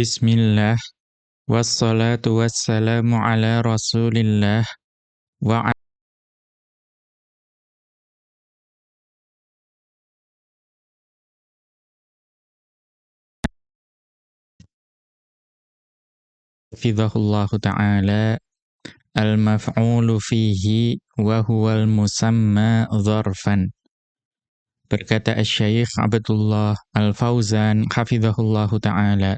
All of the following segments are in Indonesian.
بسم الله والصلاة والسلام على رسول الله وعلى حفظه الله تعالى المفعول فيه وهو المسمى ظرفا. بركة الشيخ عبد الله الفوزان حفظه الله تعالى.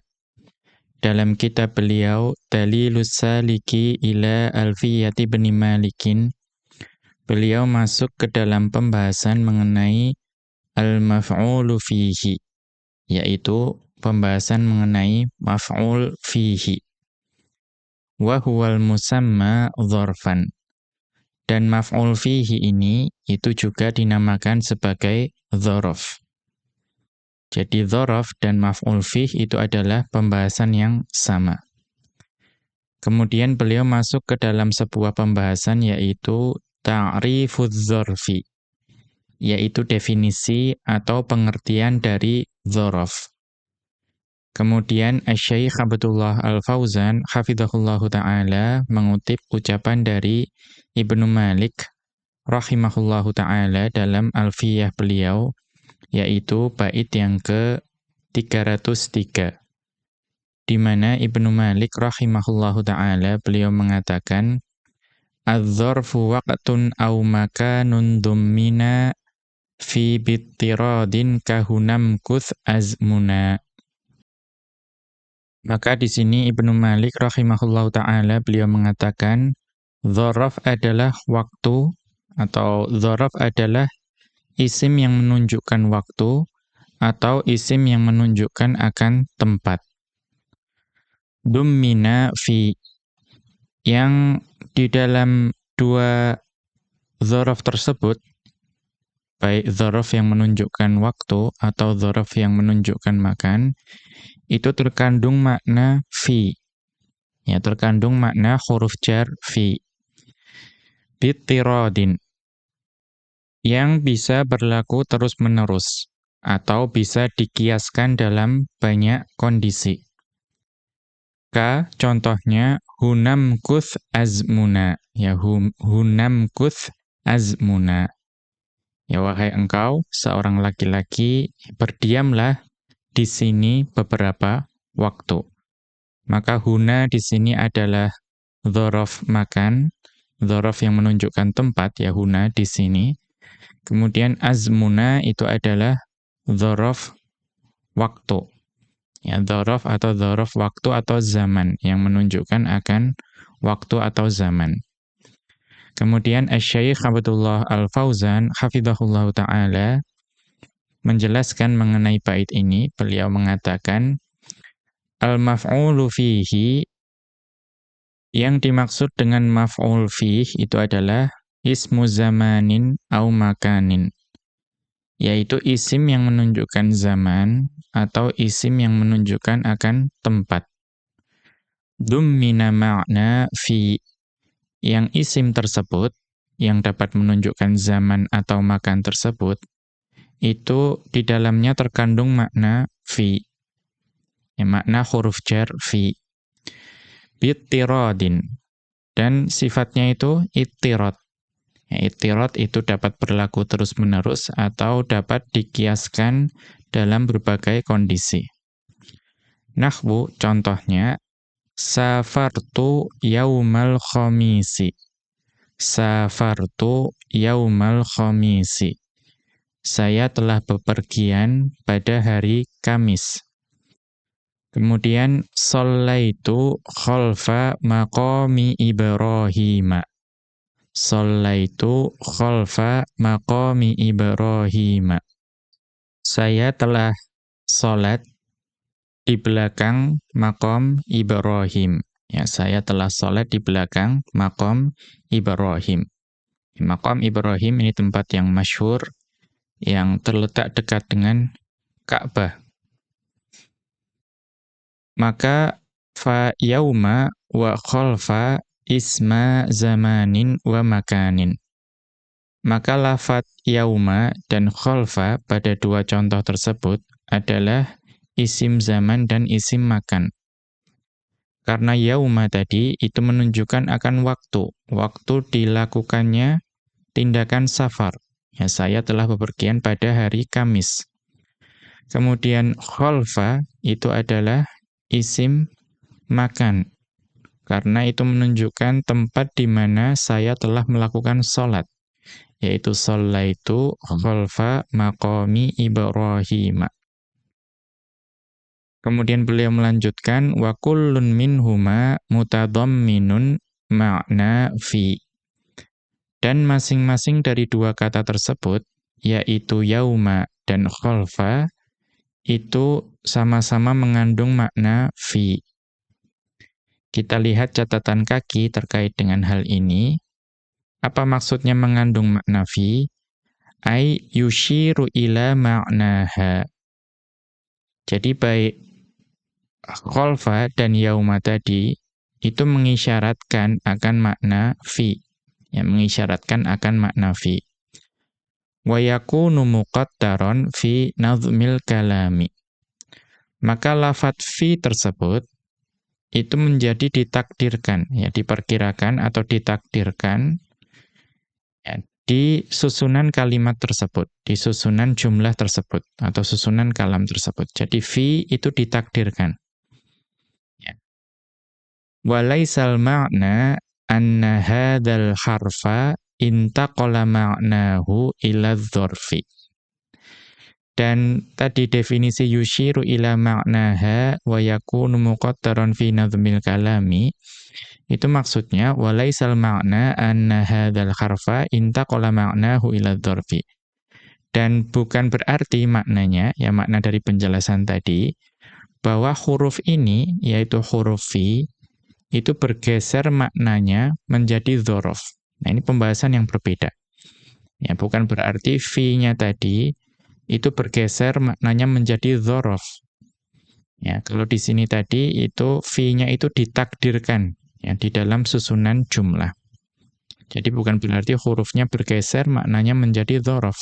Dalam kitab beliau Dalilus Saliki ila Alfiyati bin Malikin beliau masuk ke dalam pembahasan mengenai al-maf'ulu fihi yaitu pembahasan mengenai maf'ul fihi wa huwal musamma dhorfan dan maf'ul fihi ini itu juga dinamakan sebagai dhorof. Jadi dhorof dan maf'ul fihi itu adalah pembahasan yang sama. Kemudian beliau masuk ke dalam sebuah pembahasan yaitu ta'rifudz dzarfi yaitu definisi atau pengertian dari dhorof. Kemudian Syekh Abdullah Al-Fauzan hafizahullahu taala mengutip ucapan dari Ibnu Malik rahimahullahu taala dalam Alfiyah beliau yaitu bait yang ke 303 di mana Ibnu Malik rahimahullahu taala beliau mengatakan adz-dzarfu waqtun aw makanun dummina fi bittiradin kahunam kuth azmuna. Maka di sini Ibnu Malik rahimahullahu taala beliau mengatakan dzaraf adalah waktu atau dzaraf adalah isim yang menunjukkan waktu atau isim yang menunjukkan akan tempat. Dummina fi yang di dalam dua dzaraf tersebut baik dzaraf yang menunjukkan waktu atau dzaraf yang menunjukkan makan itu terkandung makna fi. Ya, terkandung makna huruf jar fi. Bitirodin. Yang bisa berlaku terus-menerus atau bisa dikiaskan dalam banyak kondisi. K contohnya hunam kuth azmuna. Ya hum, hunam kuth azmuna. Ya wahai engkau seorang laki-laki berdiamlah di sini beberapa waktu. Maka huna di sini adalah dhorof makan, dhorof yang menunjukkan tempat, ya huna di sini. Kemudian azmuna itu adalah dhorof waktu. Ya, dhorof atau dhorof waktu atau zaman yang menunjukkan akan waktu atau zaman. Kemudian Asy-Syaikh Abdullah Al-Fauzan hafizahullah taala menjelaskan mengenai bait ini, beliau mengatakan al-maf'ulu fihi yang dimaksud dengan maf'ul fih itu adalah ismu zamanin au makanin yaitu isim yang menunjukkan zaman atau isim yang menunjukkan akan tempat. Dummina ma'na fi yang isim tersebut yang dapat menunjukkan zaman atau makan tersebut itu di dalamnya terkandung makna fi. Ya, makna huruf jar fi. Bittiradin. Dan sifatnya itu ittirad. Ittirad itu dapat berlaku terus-menerus atau dapat dikiaskan dalam berbagai kondisi. Nahwu contohnya safartu yaumal khamisi. Safartu yaumal khamisi saya telah bepergian pada hari Kamis. Kemudian sallaitu khalfa maqami Ibrahim. Sallaitu khalfa maqami Ibrahim. Saya telah salat di belakang makom Ibrahim. Ya, saya telah salat di belakang makom Ibrahim. Makom Ibrahim ini tempat yang masyhur yang terletak dekat dengan Ka'bah. Maka fa yauma wa khalfa isma zamanin wa makanin. Maka lafat yauma dan khalfa pada dua contoh tersebut adalah isim zaman dan isim makan. Karena yauma tadi itu menunjukkan akan waktu. Waktu dilakukannya tindakan safar. Ya, saya telah bepergian pada hari Kamis. Kemudian khalfa itu adalah isim makan. Karena itu menunjukkan tempat di mana saya telah melakukan sholat. Yaitu sholat itu khalfa maqami Ibrahim. Kemudian beliau melanjutkan wa kullun minhuma mutadamminun makna fi. Dan masing-masing dari dua kata tersebut yaitu yauma dan khalfa itu sama-sama mengandung makna fi. Kita lihat catatan kaki terkait dengan hal ini. Apa maksudnya mengandung makna fi? Ai yushiru ila ma'naha. Jadi baik kholfa dan yauma tadi itu mengisyaratkan akan makna fi. Ya, mengisyaratkan akan makna fi. Wa yakunu muqattaron fi nazmil kalami. Maka lafat fi tersebut itu menjadi ditakdirkan, ya diperkirakan atau ditakdirkan ya, di susunan kalimat tersebut, di susunan jumlah tersebut atau susunan kalam tersebut. Jadi fi itu ditakdirkan. Walaisal ma'na anna harfa intaqala ma'nahu ila dzarfi. Dan tadi definisi yushiru ila ma'naha wa yakunu muqattaran fi nadhmil kalami itu maksudnya walaisal ma'na anna hadzal harfa intaqala ma'nahu ila dzarfi. Dan bukan berarti maknanya ya makna dari penjelasan tadi bahwa huruf ini yaitu huruf fi itu bergeser maknanya menjadi dhorof. Nah ini pembahasan yang berbeda. Ya, bukan berarti fi-nya tadi itu bergeser maknanya menjadi dhorof. Ya, kalau di sini tadi itu fi-nya itu ditakdirkan ya di dalam susunan jumlah. Jadi bukan berarti hurufnya bergeser maknanya menjadi dhorof.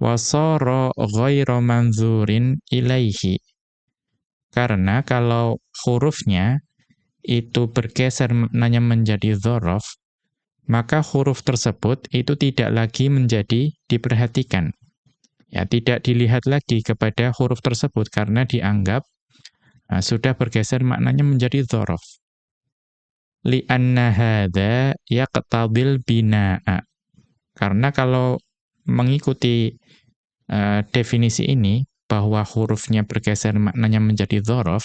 Wasara ghairu manzurin ilaihi. Karena kalau hurufnya itu bergeser maknanya menjadi dhorof, maka huruf tersebut itu tidak lagi menjadi diperhatikan. Ya, tidak dilihat lagi kepada huruf tersebut karena dianggap nah, sudah bergeser maknanya menjadi dhorof. Li'anna hadha yaqtabil bina'a. Karena kalau mengikuti uh, definisi ini, bahwa hurufnya bergeser maknanya menjadi dhorof,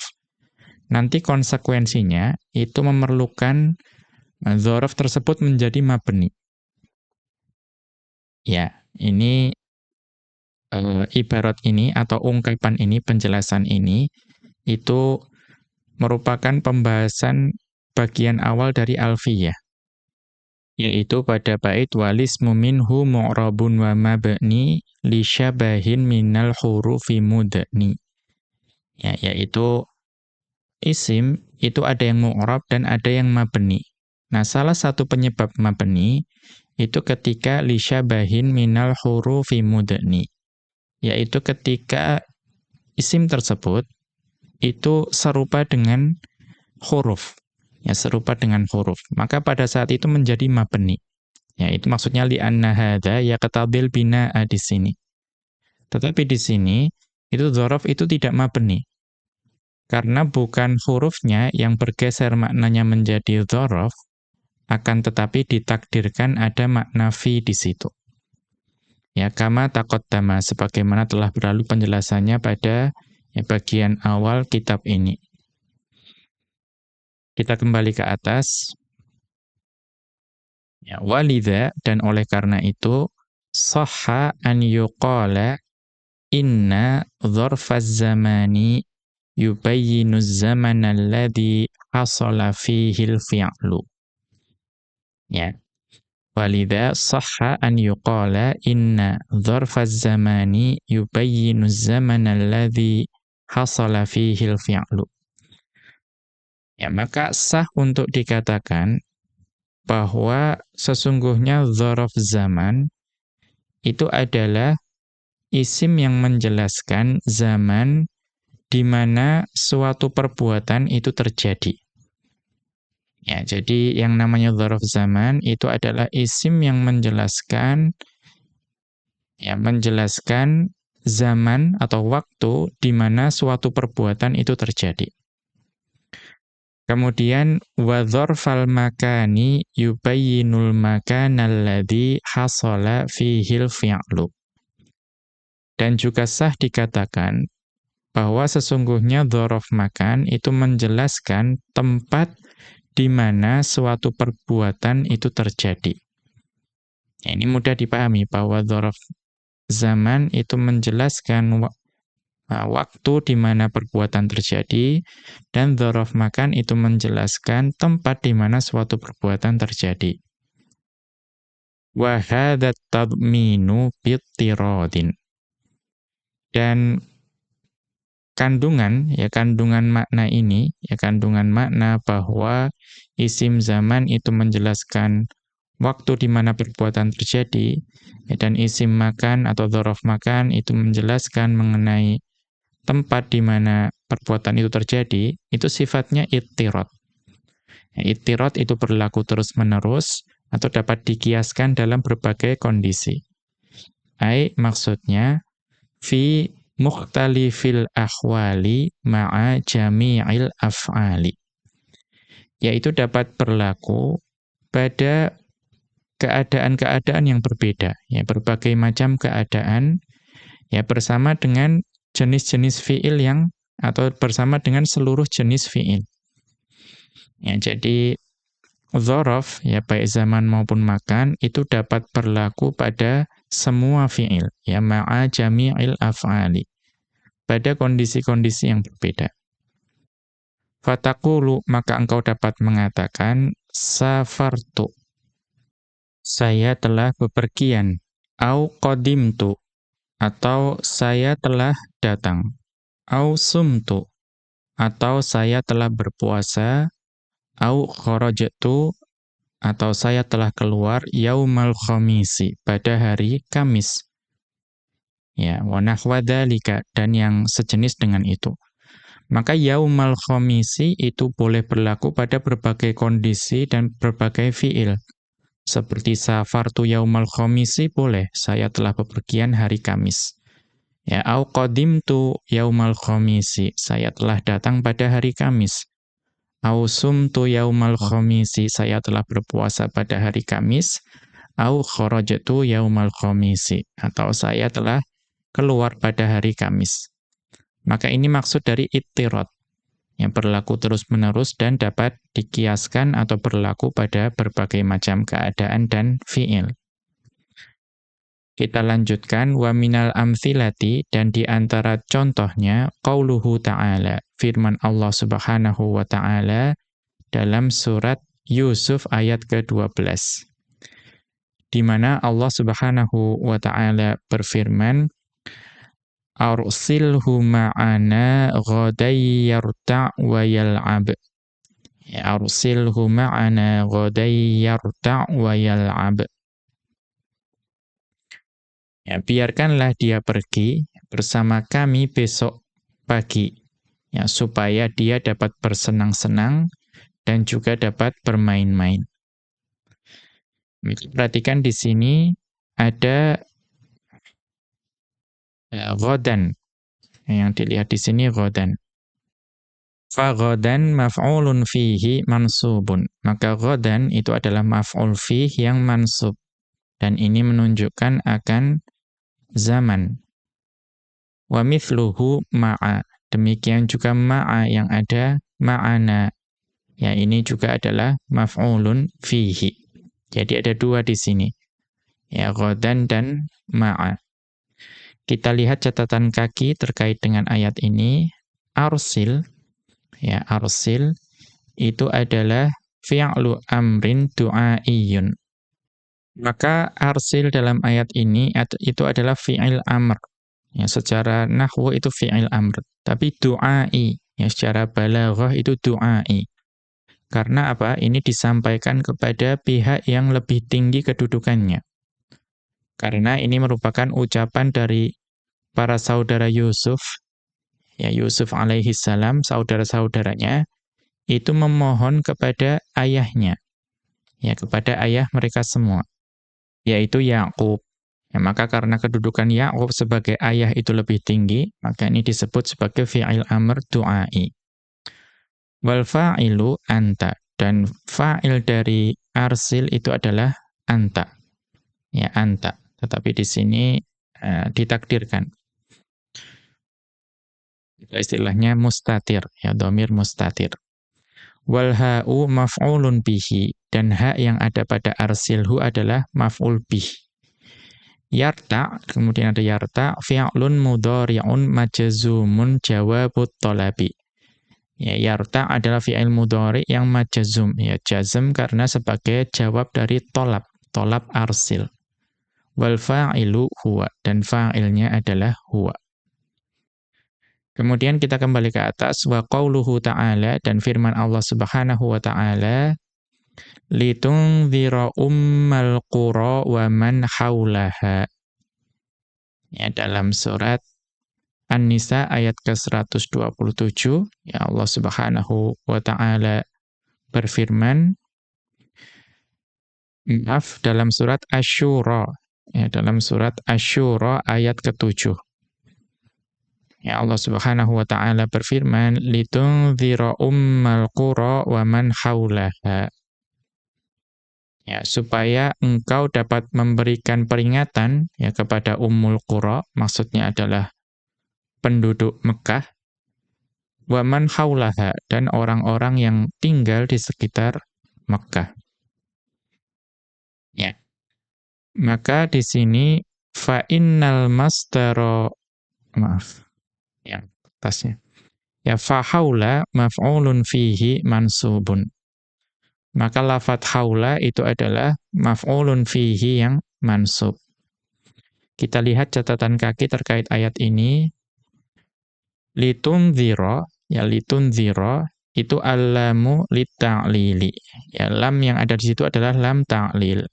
nanti konsekuensinya itu memerlukan eh, zorof tersebut menjadi mabni. Ya, ini e, ibarat ini atau ungkapan ini, penjelasan ini, itu merupakan pembahasan bagian awal dari alfiyah. Yaitu pada bait walis muminhu mu'rabun wa mabni li syabahin minal hurufi mudni. Ya, yaitu isim itu ada yang mu'rab dan ada yang mabni. Nah, salah satu penyebab mabni itu ketika lisyabahin minal hurufi mudni. Yaitu ketika isim tersebut itu serupa dengan huruf. Ya, serupa dengan huruf. Maka pada saat itu menjadi mabni. Ya, itu maksudnya li'anna hadha ya ketabil bina'a di sini. Tetapi di sini itu dzaraf itu tidak mabni. Karena bukan hurufnya yang bergeser maknanya menjadi dhorof, akan tetapi ditakdirkan ada makna fi di situ. Ya, kama takot dama, sebagaimana telah berlalu penjelasannya pada ya, bagian awal kitab ini. Kita kembali ke atas. Ya, walidha, dan oleh karena itu, soha an yuqala inna dhorfaz zamani yubayyinu zaman alladhi hasala fihi al-fi'lu. Ya. Walidha sahha an yuqala inna dharfa az-zamani yubayyinu zaman alladhi hasala fihi al-fi'lu. Ya, maka sah untuk dikatakan bahwa sesungguhnya dzaraf zaman itu adalah isim yang menjelaskan zaman di mana suatu perbuatan itu terjadi. Ya, jadi yang namanya dzaraf zaman itu adalah isim yang menjelaskan ya menjelaskan zaman atau waktu di mana suatu perbuatan itu terjadi. Kemudian wa dzarfal makani yubayyinul makana alladhi hasala fihil fi'lu. Dan juga sah dikatakan bahwa sesungguhnya dzaraf makan itu menjelaskan tempat di mana suatu perbuatan itu terjadi. Ya, ini mudah dipahami bahwa dzaraf zaman itu menjelaskan Nah, waktu di mana perbuatan terjadi dan dzaraf makan itu menjelaskan tempat di mana suatu perbuatan terjadi. Wa hadat tadminu bittiradin. Dan kandungan ya kandungan makna ini ya kandungan makna bahwa isim zaman itu menjelaskan waktu di mana perbuatan terjadi ya, dan isim makan atau dzaraf makan itu menjelaskan mengenai tempat di mana perbuatan itu terjadi, itu sifatnya ittirot. Ya, ittirot itu berlaku terus-menerus atau dapat dikiaskan dalam berbagai kondisi. Ai maksudnya fi mukhtalifil ahwali ma'a jami'il af'ali. Yaitu dapat berlaku pada keadaan-keadaan yang berbeda, ya berbagai macam keadaan ya bersama dengan jenis-jenis fiil yang atau bersama dengan seluruh jenis fiil. Ya, jadi dzaraf ya baik zaman maupun makan itu dapat berlaku pada semua fiil ya ma'a jami'il af'ali pada kondisi-kondisi yang berbeda. Fatakulu maka engkau dapat mengatakan safartu saya telah bepergian au qadimtu atau saya telah datang. Au sumtu, atau saya telah berpuasa. Au kharajtu, atau saya telah keluar yaumal khamisi, pada hari Kamis. Ya, wa nahwa dan yang sejenis dengan itu. Maka yaumal khamisi itu boleh berlaku pada berbagai kondisi dan berbagai fiil. Seperti safartu yaumal khamisi boleh, saya telah bepergian hari Kamis. Ya, au qadimtu yaumal khamisi, saya telah datang pada hari Kamis. Au sumtu yaumal khamisi, saya telah berpuasa pada hari Kamis. Au kharajtu yaumal khamisi, atau saya telah keluar pada hari Kamis. Maka ini maksud dari ittirat yang berlaku terus-menerus dan dapat dikiaskan atau berlaku pada berbagai macam keadaan dan fi'il. Kita lanjutkan wa minal amthilati dan di antara contohnya qauluhu ta'ala firman Allah Subhanahu wa taala dalam surat Yusuf ayat ke-12 di mana Allah Subhanahu wa taala berfirman arsilhu ma'ana ghaday yarta' wa yal'ab. Ya, arsilhu ma'ana ghaday yarta' wa yal'ab. Ya, biarkanlah dia pergi bersama kami besok pagi, ya, supaya dia dapat bersenang-senang dan juga dapat bermain-main. Perhatikan di sini ada ya, ghadan. Yang dilihat di sini ghadan. Fa maf'ulun fihi mansubun. Maka ghadan itu adalah maf'ul fih yang mansub. Dan ini menunjukkan akan zaman. Wa mithluhu ma'a. Demikian juga ma'a yang ada ma'ana. Ya ini juga adalah maf'ulun fihi. Jadi ada dua di sini. Ya ghadan dan ma'a. Kita lihat catatan kaki terkait dengan ayat ini. Arsil, ya arsil, itu adalah fi'lu amrin du'aiyun. Maka arsil dalam ayat ini itu adalah fi'il amr. Ya, secara nahwu itu fi'il amr. Tapi du'ai, ya secara balaghah itu du'ai. Karena apa? Ini disampaikan kepada pihak yang lebih tinggi kedudukannya. Karena ini merupakan ucapan dari para saudara Yusuf ya Yusuf alaihi salam, saudara-saudaranya, itu memohon kepada ayahnya, ya kepada ayah mereka semua, yaitu Yakub. Ya, maka karena kedudukan Yakub sebagai ayah itu lebih tinggi, maka ini disebut sebagai fi'il amr du'ai. Wal fa'ilu anta dan fa'il dari arsil itu adalah anta. Ya, anta. Tetapi di sini uh, ditakdirkan. Istilahnya mustatir, ya domir mustatir. Wal ha'u maf'ulun bihi dan ha yang ada pada arsilhu adalah maf'ul bih. Yarta, kemudian ada yarta, fi'lun mudhari'un majazumun jawabut tolabi. Ya, yarta adalah fi'il mudhari yang majazum, ya jazm karena sebagai jawab dari tolab, tolab arsil. Wal fa'ilu huwa, dan fa'ilnya adalah huwa. Kemudian kita kembali ke atas, wa qawluhu ta'ala, dan firman Allah subhanahu wa ta'ala, litungzira ummal qura wa man haulaha. Ya, dalam surat An-Nisa ayat ke-127 ya Allah Subhanahu wa taala berfirman maaf dalam surat Asy-Syura ya dalam surat Asy-Syura ayat ke-7 Ya Allah Subhanahu wa taala berfirman litungzira ummal qura wa man haulaha ya supaya engkau dapat memberikan peringatan ya kepada Ummul Qura maksudnya adalah penduduk Mekah wa man haulaha dan orang-orang yang tinggal di sekitar Mekah. Ya maka di sini fa innal mastara maaf yang atasnya ya fa haula maf'ulun fihi mansubun maka lafat haula itu adalah maf'ulun fihi yang mansub. Kita lihat catatan kaki terkait ayat ini. Litun ziro, ya litun ziro, itu alamu lita'lili. Ya, lam yang ada di situ adalah lam ta'lil.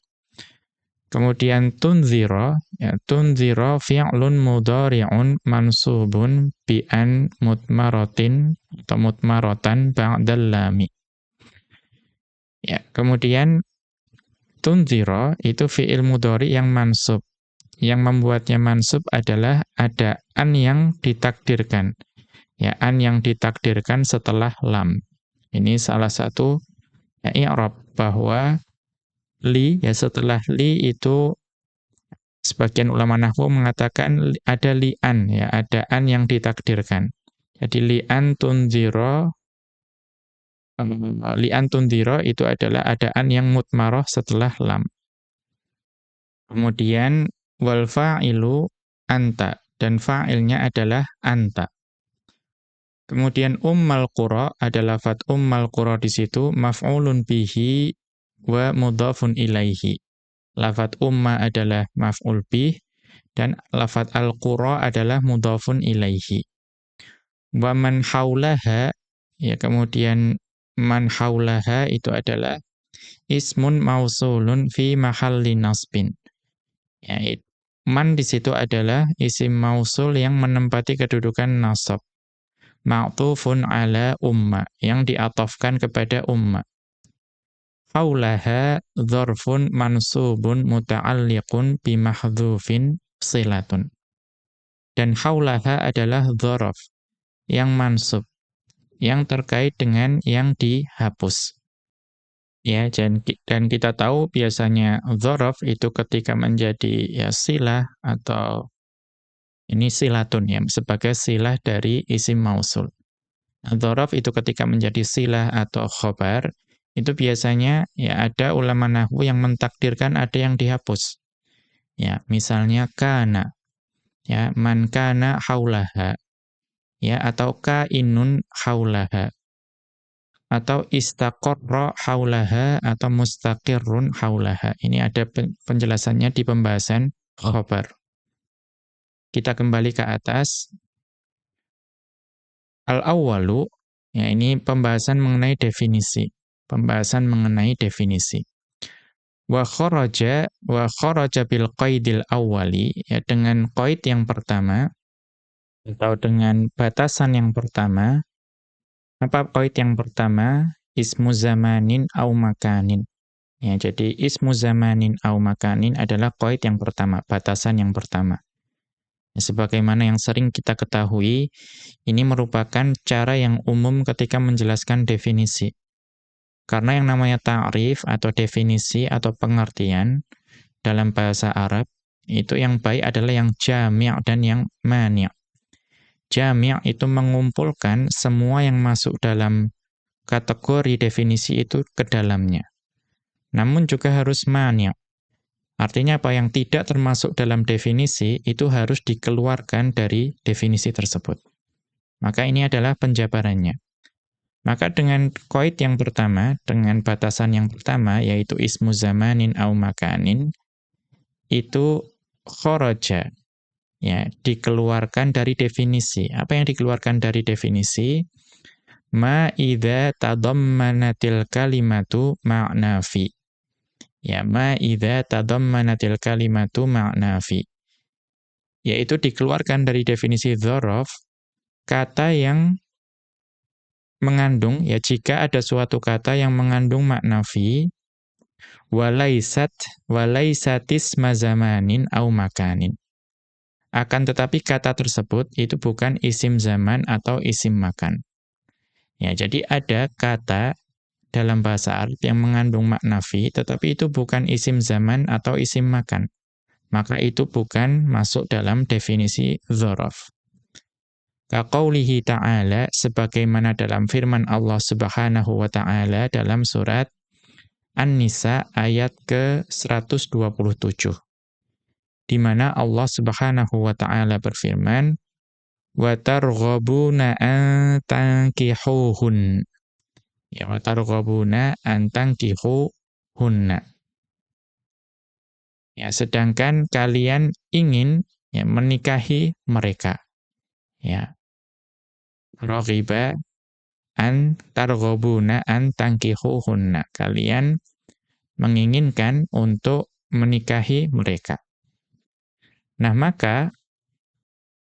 Kemudian tunziro, ya tunziro fi'lun mudhari'un mansubun bi'an mutmarotin atau mutmarotan ba'dal lami. Ya, kemudian tunzira itu fi'il mudhari yang mansub. Yang membuatnya mansub adalah ada an yang ditakdirkan. Ya, an yang ditakdirkan setelah lam. Ini salah satu ya, i'rab bahwa li ya setelah li itu sebagian ulama nahwu mengatakan ada li'an ya, ada an yang ditakdirkan. Jadi li'an tunzira li'an tundiro itu adalah adaan yang mutmaroh setelah lam. Kemudian wal fa'ilu anta dan fa'ilnya adalah anta. Kemudian ummal qura adalah fat ummal qura di situ maf'ulun bihi wa mudhafun ilaihi. Lafat umma adalah maf'ul bih dan lafat al-qura adalah mudhafun ilaihi. Wa man haulaha ya kemudian man haulaha itu adalah ismun mausulun fi mahalli nasbin. Ya, man di situ adalah isim mausul yang menempati kedudukan nasab. Ma'tufun ala umma, yang diatofkan kepada umma. Haulaha dzarfun mansubun muta'alliqun bimahdhufin silatun. Dan haulaha adalah dzaraf yang mansub yang terkait dengan yang dihapus. Ya, dan, dan kita tahu biasanya dzaraf itu ketika menjadi ya silah atau ini silatun ya sebagai silah dari isim mausul. Nah, itu ketika menjadi silah atau khobar itu biasanya ya ada ulama nahwu yang mentakdirkan ada yang dihapus. Ya, misalnya kana. Ya, man kana haulaha ya atau kainun haulaha atau istaqarra haulaha atau mustaqirrun haulaha. Ini ada penjelasannya di pembahasan khabar. Kita kembali ke atas. Al-awwalu, ya ini pembahasan mengenai definisi. Pembahasan mengenai definisi. Wa kharaja wa kharaja bil qaidil awwali ya dengan qaid yang pertama atau dengan batasan yang pertama, apa koid yang pertama? Ismu zamanin au makanin. Ya, jadi ismu zamanin au makanin adalah koid yang pertama, batasan yang pertama. Ya, sebagaimana yang sering kita ketahui, ini merupakan cara yang umum ketika menjelaskan definisi. Karena yang namanya ta'rif atau definisi atau pengertian dalam bahasa Arab, itu yang baik adalah yang jami' dan yang mani'. Jami' itu mengumpulkan semua yang masuk dalam kategori definisi itu ke dalamnya. Namun juga harus mani'. Artinya apa yang tidak termasuk dalam definisi itu harus dikeluarkan dari definisi tersebut. Maka ini adalah penjabarannya. Maka dengan koid yang pertama, dengan batasan yang pertama, yaitu ismu zamanin au makanin, itu khoroja, ya, dikeluarkan dari definisi. Apa yang dikeluarkan dari definisi? Ma idza tadammanatil kalimatu ma'nafi. Ya, ma idza tadammanatil kalimatu ma'na fi. Yaitu dikeluarkan dari definisi dzaraf kata yang mengandung ya jika ada suatu kata yang mengandung makna fi walaisat walaisatis mazamanin au makanin. Akan tetapi kata tersebut itu bukan isim zaman atau isim makan. Ya, jadi ada kata dalam bahasa Arab yang mengandung makna fi, tetapi itu bukan isim zaman atau isim makan. Maka itu bukan masuk dalam definisi dzaraf. Kaqaulihi ta'ala sebagaimana dalam firman Allah Subhanahu wa taala dalam surat An-Nisa ayat ke-127. Di mana Allah Subhanahu wa taala berfirman, "Wa targhabuna an tankihuhun." Ya wa targhabuna hunna. Ya, sedangkan kalian ingin ya menikahi mereka. Ya. Raghiba an targhabuna an hunna. Kalian menginginkan untuk menikahi mereka. Nah, maka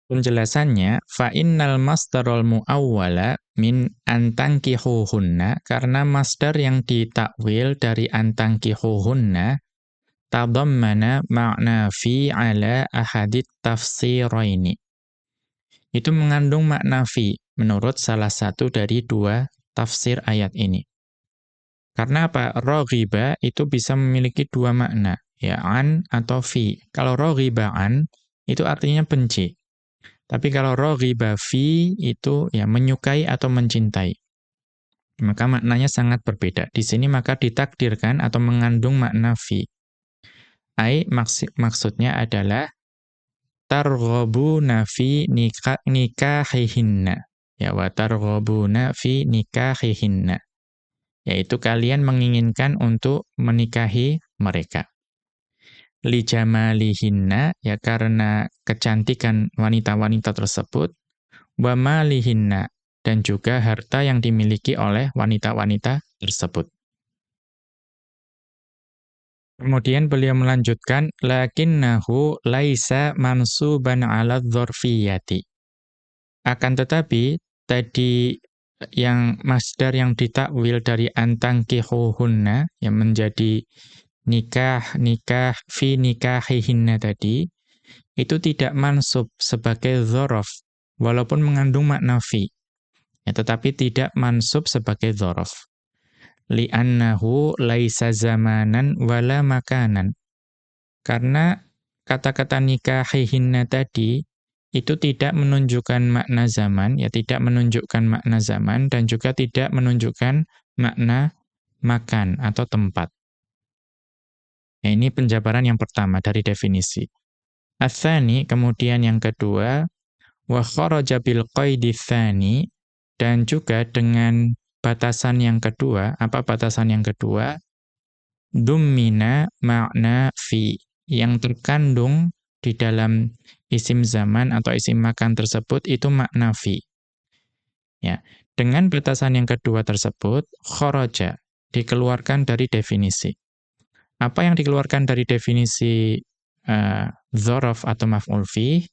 Penjelasannya, fa innal masdarul muawwala min antangkihuhunna karena masdar yang ditakwil dari antangkihuhunna tadammana makna fi ala ahadit tafsiraini. Itu mengandung makna fi menurut salah satu dari dua tafsir ayat ini. Karena apa? Raghiba itu bisa memiliki dua makna, ya an atau fi. Kalau raghiba an itu artinya benci. Tapi kalau raghiba fi itu ya menyukai atau mencintai. Maka maknanya sangat berbeda. Di sini maka ditakdirkan atau mengandung makna fi. Ai maksud, maksudnya adalah targhabuna fi nikahihinna. Ya wa targhabuna fi nikahihinna. Yaitu kalian menginginkan untuk menikahi mereka li jamalihinna ya karena kecantikan wanita-wanita tersebut wa malihinna dan juga harta yang dimiliki oleh wanita-wanita tersebut. Kemudian beliau melanjutkan lakinnahu laisa mansuban 'ala dzarfiyati. Akan tetapi tadi yang masdar yang ditakwil dari antang kihuhunna yang menjadi nikah, nikah, fi nikahihinna tadi, itu tidak mansub sebagai zorof, walaupun mengandung makna fi. Ya, tetapi tidak mansub sebagai zorof. Li'annahu laisa zamanan wala makanan. Karena kata-kata nikahihinna tadi, itu tidak menunjukkan makna zaman, ya tidak menunjukkan makna zaman, dan juga tidak menunjukkan makna makan atau tempat. Ya, ini penjabaran yang pertama dari definisi. Athani, kemudian yang kedua, wa kharaja bil qaidi dan juga dengan batasan yang kedua, apa batasan yang kedua? Dummina makna fi yang terkandung di dalam isim zaman atau isim makan tersebut itu makna fi. Ya, dengan batasan yang kedua tersebut kharaja dikeluarkan dari definisi. Apa yang dikeluarkan dari definisi uh, dzaraf atau maf'ul fi?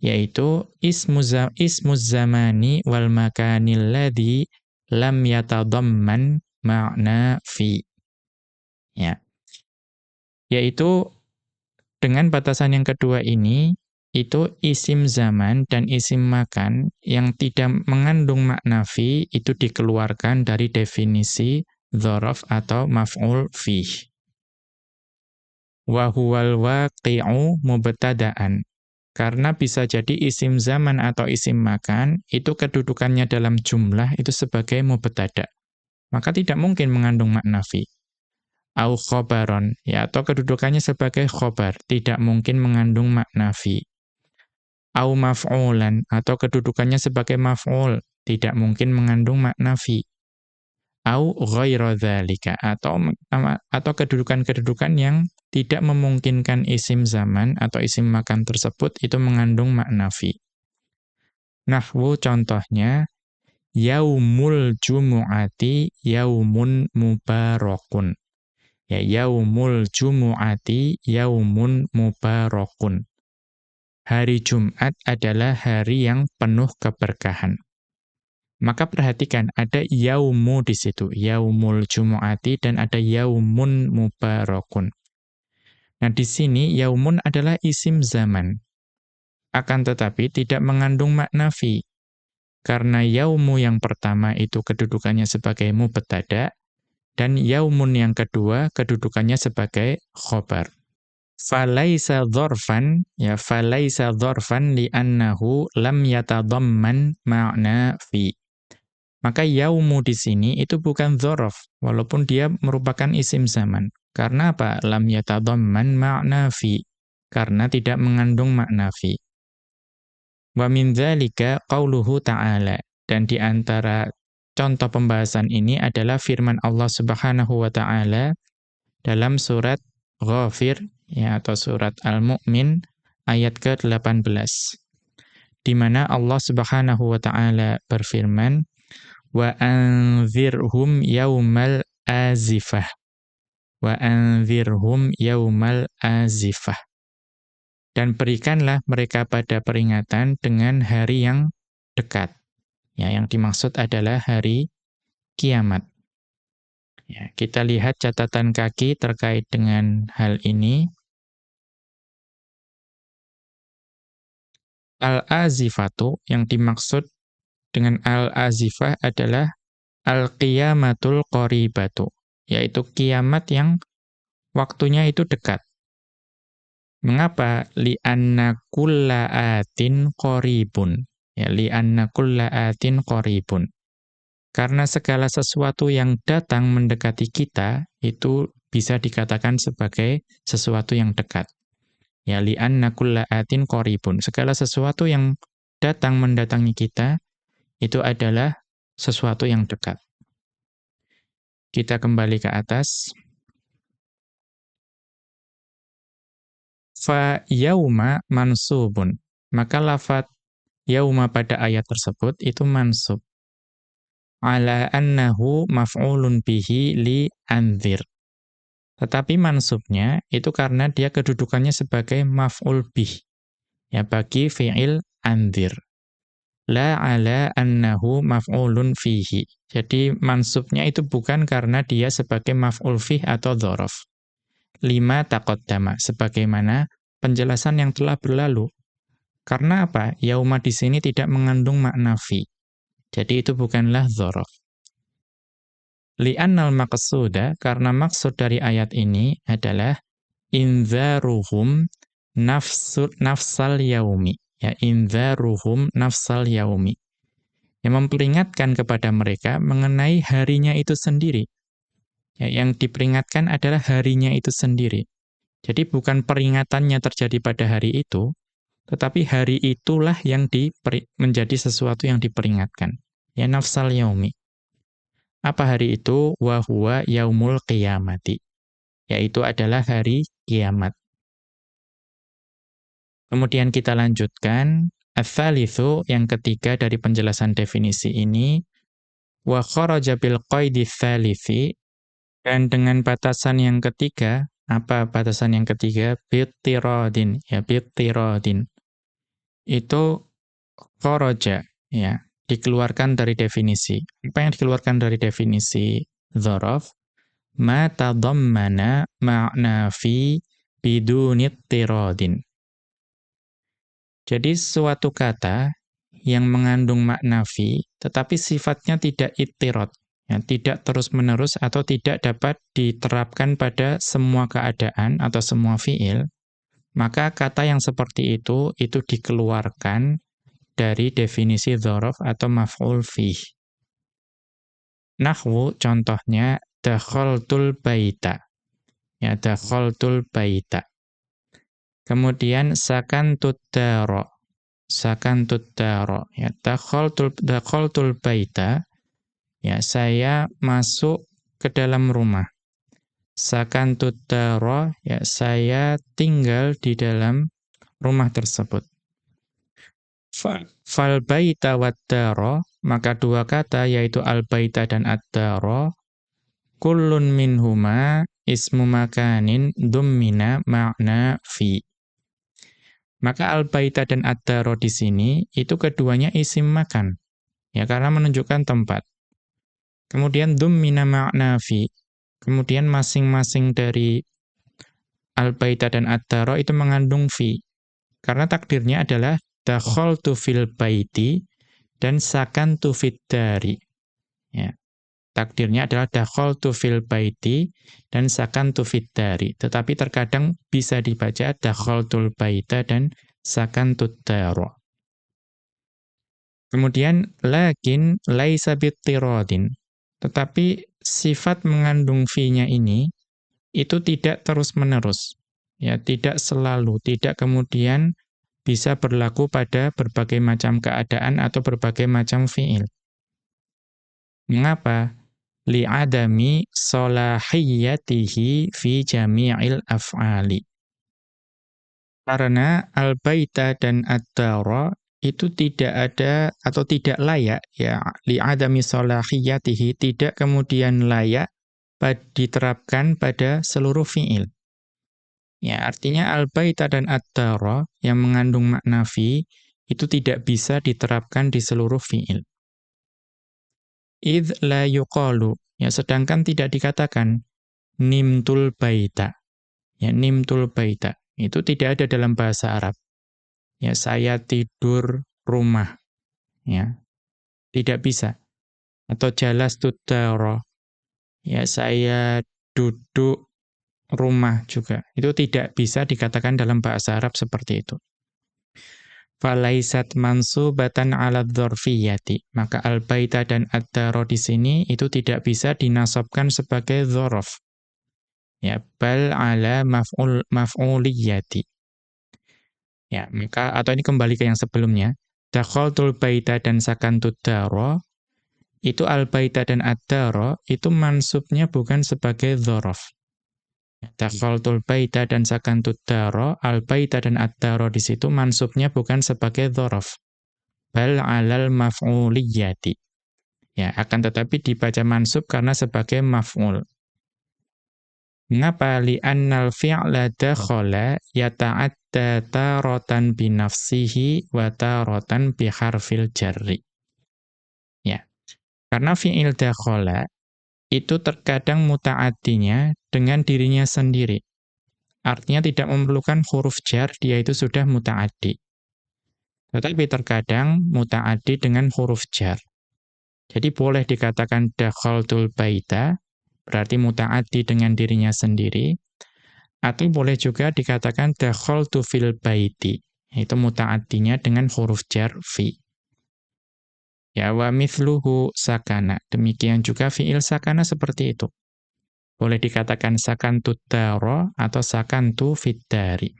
yaitu ismu zamani wal makanil ladzi lam yatadamman ma'na fi. Ya. Yaitu dengan batasan yang kedua ini itu isim zaman dan isim makan yang tidak mengandung makna fi itu dikeluarkan dari definisi dzaraf atau maf'ul fih. Wa huwal waqi'u mubtada'an. Karena bisa jadi isim zaman atau isim makan itu kedudukannya dalam jumlah itu sebagai mubtada. Maka tidak mungkin mengandung makna fi. Au khobaron, ya atau kedudukannya sebagai khobar, tidak mungkin mengandung makna fi au maf'ulan atau kedudukannya sebagai maf'ul tidak mungkin mengandung makna fi au dzalika atau atau kedudukan-kedudukan yang tidak memungkinkan isim zaman atau isim makan tersebut itu mengandung makna fi nahwu contohnya yaumul jumu'ati yaumun mubarakun ya yaumul jumu'ati yaumun mubarakun hari Jumat adalah hari yang penuh keberkahan. Maka perhatikan, ada yaumu di situ, yaumul jumu'ati dan ada yaumun mubarakun. Nah, di sini yaumun adalah isim zaman. Akan tetapi tidak mengandung makna fi. Karena yaumu yang pertama itu kedudukannya sebagai mubtada dan yaumun yang kedua kedudukannya sebagai khobar falaisa dzarfan ya falaisa dzarfan li'annahu lam yatadamman ma'na fi maka yaumu di sini itu bukan dzaraf walaupun dia merupakan isim zaman karena apa? Lam yatadamman ma'na fi. Karena tidak mengandung makna fi. Wa min dzalika qauluhu ta'ala. Dan di antara contoh pembahasan ini adalah firman Allah Subhanahu wa taala dalam surat Ghafir ya atau surat Al-Mu'min ayat ke-18 di mana Allah Subhanahu wa taala berfirman wa anzirhum yaumal azifah wa anzirhum yaumal azifah dan berikanlah mereka pada peringatan dengan hari yang dekat. Ya yang dimaksud adalah hari kiamat. Ya, kita lihat catatan kaki terkait dengan hal ini. Al-azifatu yang dimaksud dengan al-azifah adalah al-qiyamatul qaribatu, yaitu kiamat yang waktunya itu dekat. Mengapa? Li'anna kulla atin qaribun. Ya, li'anna kulla atin qaribun. Karena segala sesuatu yang datang mendekati kita itu bisa dikatakan sebagai sesuatu yang dekat. Ya li'anna kulla atin qaribun. Segala sesuatu yang datang mendatangi kita itu adalah sesuatu yang dekat. Kita kembali ke atas. Fa yauma mansubun. Maka lafat yauma pada ayat tersebut itu mansub ala annahu maf'ulun bihi li anzir. Tetapi mansubnya itu karena dia kedudukannya sebagai maf'ul bih. Ya bagi fi'il anzir. La ala annahu maf'ulun fihi. Jadi mansubnya itu bukan karena dia sebagai maf'ul fih atau dhorof. Lima taqaddama. Sebagaimana penjelasan yang telah berlalu. Karena apa? Yauma di sini tidak mengandung makna fi. Jadi itu bukanlah dzaraf. Li'annal maqsuda karena maksud dari ayat ini adalah inzaruhum nafsu, nafsal yaumi. Ya, inzaruhum nafsal yaumi. Yang memperingatkan kepada mereka mengenai harinya itu sendiri. Ya, yang diperingatkan adalah harinya itu sendiri. Jadi bukan peringatannya terjadi pada hari itu, tetapi hari itulah yang diperi, menjadi sesuatu yang diperingatkan. Ya nafsal yaumi. Apa hari itu? Wa huwa yaumul qiyamati. Yaitu adalah hari kiamat. Kemudian kita lanjutkan. Ats-tsalitsu yang ketiga dari penjelasan definisi ini wa kharaja bil qaidi dan dengan batasan yang ketiga apa batasan yang ketiga bittiradin ya bittiradin itu kharaja ya, dikeluarkan dari definisi. Apa yang dikeluarkan dari definisi dzaraf? Ma tadammana ma'na fi bidunit tiradin. Jadi suatu kata yang mengandung makna fi, tetapi sifatnya tidak ittirad, ya, tidak terus-menerus atau tidak dapat diterapkan pada semua keadaan atau semua fiil, maka kata yang seperti itu, itu dikeluarkan dari definisi dzaraf atau maf'ul fih. Nahwu contohnya dakhaltul baita. Ya, dakhaltul baita. Kemudian sakantut daro. Sakantut daro. Ya, dakhaltul dakhaltul baita. Ya, saya masuk ke dalam rumah. Sakantut daro, ya saya tinggal di dalam rumah tersebut. Fal baita wad daro, maka dua kata yaitu al baita dan ad daro, kullun minhuma ismu makanin dummina makna fi. Maka al baita dan ad di sini itu keduanya isim makan. Ya karena menunjukkan tempat. Kemudian dummina makna fi. Kemudian masing-masing dari al baita dan ad itu mengandung fi. Karena takdirnya adalah dakhaltu fil baiti dan sakantu fid dari. Ya. Takdirnya adalah dakhaltu fil baiti dan sakantu fid dari. Tetapi terkadang bisa dibaca dakhaltul baita dan sakantu daro. Kemudian lakin laisa bittiradin. Tetapi sifat mengandung fi-nya ini itu tidak terus-menerus. Ya, tidak selalu, tidak kemudian bisa berlaku pada berbagai macam keadaan atau berbagai macam fiil. Mengapa? Li'adami solahiyatihi fi jami'il af'ali. Karena al-baita dan ad-dara itu tidak ada atau tidak layak ya li'adami solahiyatihi tidak kemudian layak diterapkan pada seluruh fiil. Ya, artinya al-baita dan at-tara yang mengandung makna fi itu tidak bisa diterapkan di seluruh fiil. Id la yuqalu, ya sedangkan tidak dikatakan nimtul baita. Ya, nimtul baita. Itu tidak ada dalam bahasa Arab. Ya, saya tidur rumah. Ya. Tidak bisa. Atau jalas tudara. Ya, saya duduk rumah juga. Itu tidak bisa dikatakan dalam bahasa Arab seperti itu. Falaisat mansubatan ala dzarfiyyati. Maka al-baita dan ad-daro di sini itu tidak bisa dinasabkan sebagai dzaraf. Ya, bal ala maf'ul maf'uliyati. Ya, maka atau ini kembali ke yang sebelumnya. Dakhaltul baita dan sakantud daro itu al-baita dan ad-daro itu mansubnya bukan sebagai dzaraf Dakhaltul baita dan sakantut daro, al baita dan ad-daro di situ mansubnya bukan sebagai dzaraf. Bal alal maf'uliyati. Ya, akan tetapi dibaca mansub karena sebagai maf'ul. Mengapa li'annal fi'la dakhala yata'adda taratan binafsihi wa taratan biharfil jarri. Ya. Karena fi'il dakhala itu terkadang muta'addinya dengan dirinya sendiri. Artinya tidak memerlukan huruf jar, dia itu sudah muta'addi. Tetapi terkadang muta'addi dengan huruf jar. Jadi boleh dikatakan dakhaltul baita, berarti muta'addi dengan dirinya sendiri, atau boleh juga dikatakan dakhaltu fil baiti, itu muta'addinya dengan huruf jar fi. Ya wa mithluhu sakana. Demikian juga fiil sakana seperti itu. Boleh dikatakan sakantu daro atau sakantu fiddari.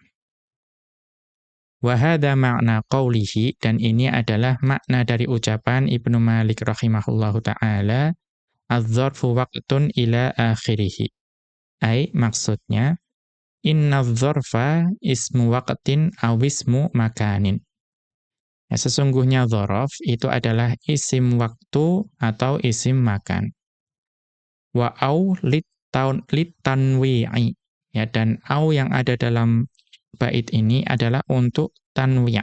Wa hadha makna qawlihi dan ini adalah makna dari ucapan Ibnu Malik rahimahullahu taala adz-dzarfu waqtun ila akhirih. Ai maksudnya inna dzarfa ismu waqtin aw ismu makanin. Ya, sesungguhnya dhorof itu adalah isim waktu atau isim makan. Wa au litan litanwi'i. Ya, dan au yang ada dalam bait ini adalah untuk tanwi'.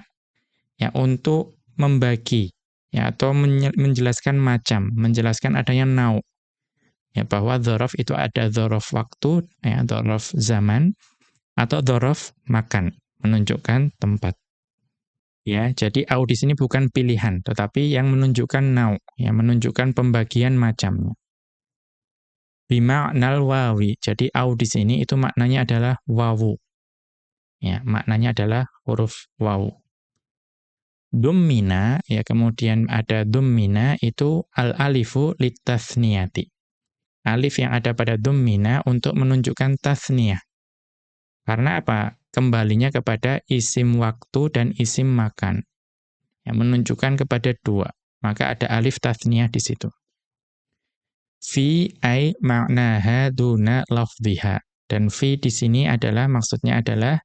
ya untuk membagi ya atau menjelaskan macam, menjelaskan adanya nau. Ya bahwa dzaraf itu ada dzaraf waktu, ya dzaraf zaman atau dzaraf makan, menunjukkan tempat. Ya, jadi au di sini bukan pilihan, tetapi yang menunjukkan nau, yang menunjukkan pembagian macamnya. Bima'nal wawi. Jadi au di sini itu maknanya adalah wawu. Ya, maknanya adalah huruf wawu. Dummina, ya kemudian ada dummina itu al-alifu litasniyati. Alif yang ada pada dummina untuk menunjukkan tasniyah. Karena apa? Kembalinya kepada isim waktu dan isim makan. Yang menunjukkan kepada dua. Maka ada alif tathniyah di situ. Fi ay ma'naha duna lafdhiha. Dan fi di sini adalah maksudnya adalah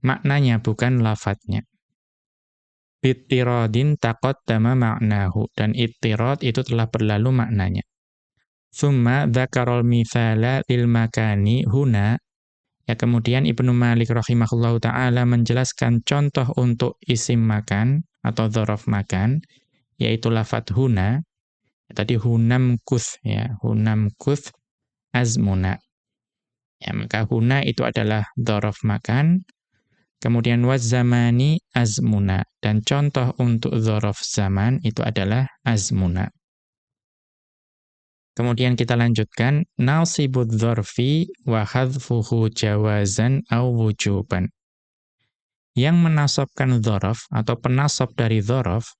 maknanya bukan lafadznya. Bittiradin taqaddama ma'nahu dan ittirad itu telah berlalu maknanya. Summa dzakarul mithala lil makani huna Ya kemudian Ibnu Malik rahimahullahu taala menjelaskan contoh untuk isim makan atau dzaraf makan yaitu lafat huna. Ya, tadi hunam kuth ya, hunam kuth azmuna. Ya, maka huna itu adalah dzaraf makan. Kemudian wazamani azmuna dan contoh untuk dzaraf zaman itu adalah azmuna. Kemudian kita lanjutkan nasibud dzarfi wa hadfuhu jawazan aw wujuban. Yang menasabkan dzaraf atau penasab dari dzaraf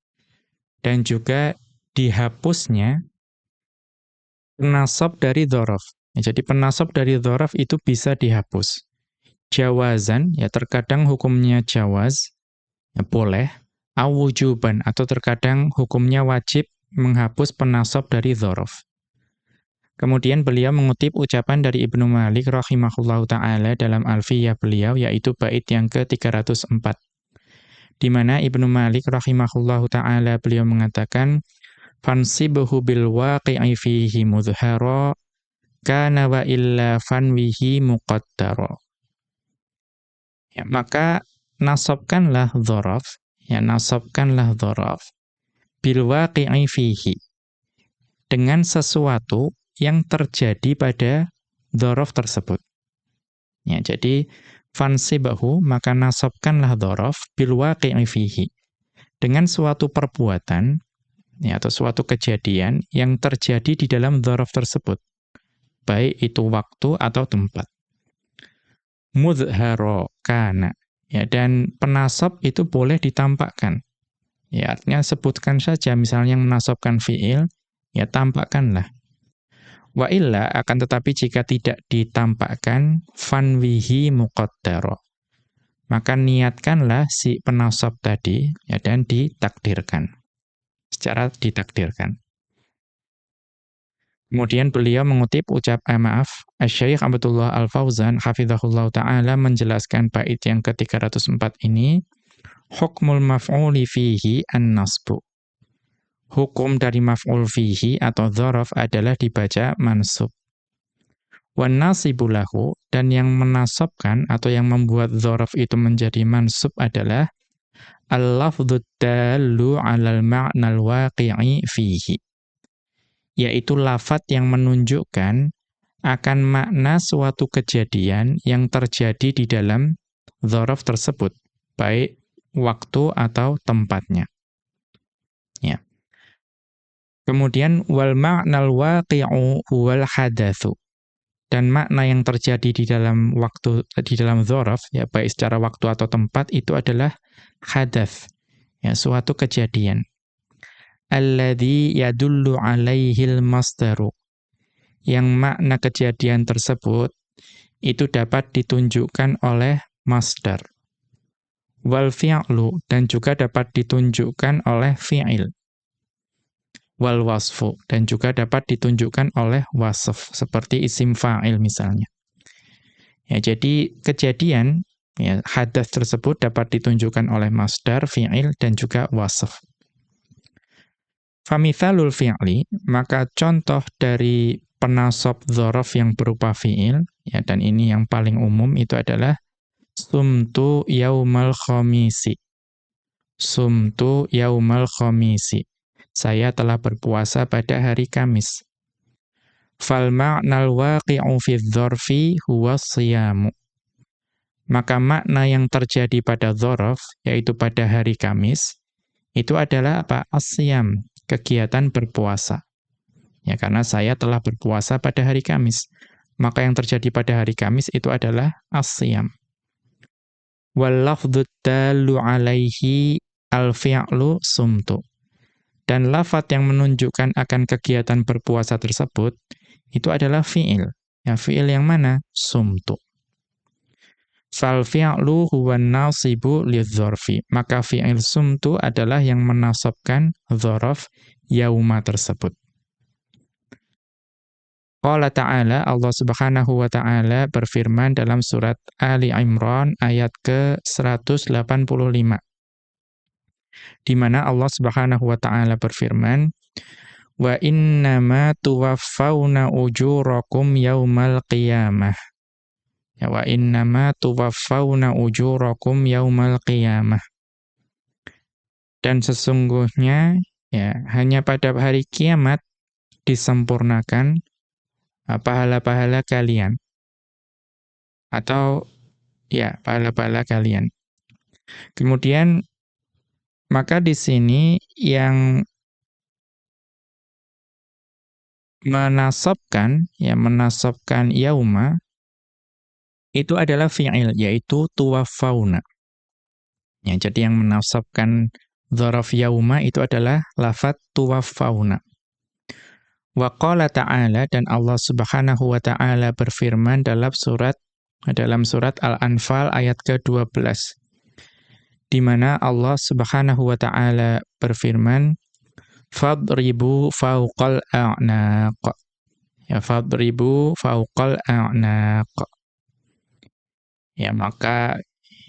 dan juga dihapusnya penasab dari dzaraf. Ya, jadi penasab dari dzaraf itu bisa dihapus. Jawazan ya terkadang hukumnya jawaz ya boleh aw wujuban atau terkadang hukumnya wajib menghapus penasab dari dzaraf. Kemudian beliau mengutip ucapan dari Ibnu Malik rahimahullahu taala dalam Alfiyah beliau yaitu bait yang ke-304. Di mana Ibnu Malik rahimahullahu taala beliau mengatakan fansibhu bil waqi'i fihi mudhara kana wa illa fanwihi muqaddara. Ya, maka nasabkanlah dzaraf, ya nasabkanlah dzaraf bil waqi'i fihi dengan sesuatu yang terjadi pada dhorof tersebut. Ya, jadi fansibahu maka nasabkanlah dhorof bil waqi'i fihi. Dengan suatu perbuatan ya, atau suatu kejadian yang terjadi di dalam dhorof tersebut. Baik itu waktu atau tempat. Mudharo kana. Ya, dan penasab itu boleh ditampakkan. Ya, artinya sebutkan saja misalnya yang menasabkan fi'il, ya tampakkanlah. Wa illa akan tetapi jika tidak ditampakkan fanwihi muqaddara. Maka niatkanlah si penasab tadi ya dan ditakdirkan. Secara ditakdirkan. Kemudian beliau mengutip ucap eh, maaf Syekh Abdullah Al-Fauzan hafizahullah taala menjelaskan bait yang ke-304 ini hukmul maf'uli fihi an-nasbu hukum dari maf'ul fihi atau dzaraf adalah dibaca mansub. Wan nasibulahu dan yang menasabkan atau yang membuat dzaraf itu menjadi mansub adalah al-lafdhu dallu 'alal ma'nal waqi'i fihi. Yaitu lafat yang menunjukkan akan makna suatu kejadian yang terjadi di dalam dzaraf tersebut, baik waktu atau tempatnya. Kemudian wal ma'nal waqi'u wal hadatsu. Dan makna yang terjadi di dalam waktu di dalam dzaraf ya baik secara waktu atau tempat itu adalah hadats. Ya suatu kejadian. Alladzi yadullu 'alaihil masdaru. Yang makna kejadian tersebut itu dapat ditunjukkan oleh masdar. Wal fi'lu dan juga dapat ditunjukkan oleh fi'il wal wasfu dan juga dapat ditunjukkan oleh wasf seperti isim fa'il misalnya. Ya, jadi kejadian ya hadas tersebut dapat ditunjukkan oleh masdar, fi'il dan juga wasf. Famithalul fi'li, maka contoh dari penasab dzaraf yang berupa fi'il ya dan ini yang paling umum itu adalah sumtu yaumal khamisi. sumtu yaumal khamisi. Saya telah berpuasa pada hari Kamis. Fal ma'nal waqi'u fi dzarfi huwa siyamu. Maka makna yang terjadi pada dzaraf yaitu pada hari Kamis itu adalah apa? Asyam, kegiatan berpuasa. Ya karena saya telah berpuasa pada hari Kamis. Maka yang terjadi pada hari Kamis itu adalah asyam. Wal lafdhu alaihi al-fi'lu sumtu. Dan lafat yang menunjukkan akan kegiatan berpuasa tersebut, itu adalah fi'il. Ya, fi'il yang mana? Sumtu. Fal fi'lu huwa nasibu lidzorfi. Maka fi'il sumtu adalah yang menasabkan dzorof yauma tersebut. Qala ta'ala, Allah subhanahu wa ta'ala berfirman dalam surat Ali Imran ayat ke-185 di mana Allah Subhanahu wa taala berfirman wa innama tuwaffawna ujurakum yaumal qiyamah. Ya wa innama tuwaffawna ujurakum yaumal qiyamah. Dan sesungguhnya ya hanya pada hari kiamat disempurnakan uh, pahala-pahala kalian. Atau ya pahala-pahala kalian. Kemudian maka di sini yang menasabkan, ya menasabkan yauma, itu adalah fi'il, yaitu tuwafauna. Ya, jadi yang menasabkan dzaraf yauma itu adalah lafat tuwafauna. Wa qala ta'ala dan Allah Subhanahu wa taala berfirman dalam surat dalam surat Al-Anfal ayat ke-12 di mana Allah Subhanahu wa taala berfirman fadribu fauqal a'naq. Ya fadribu fauqal a'naq. Ya maka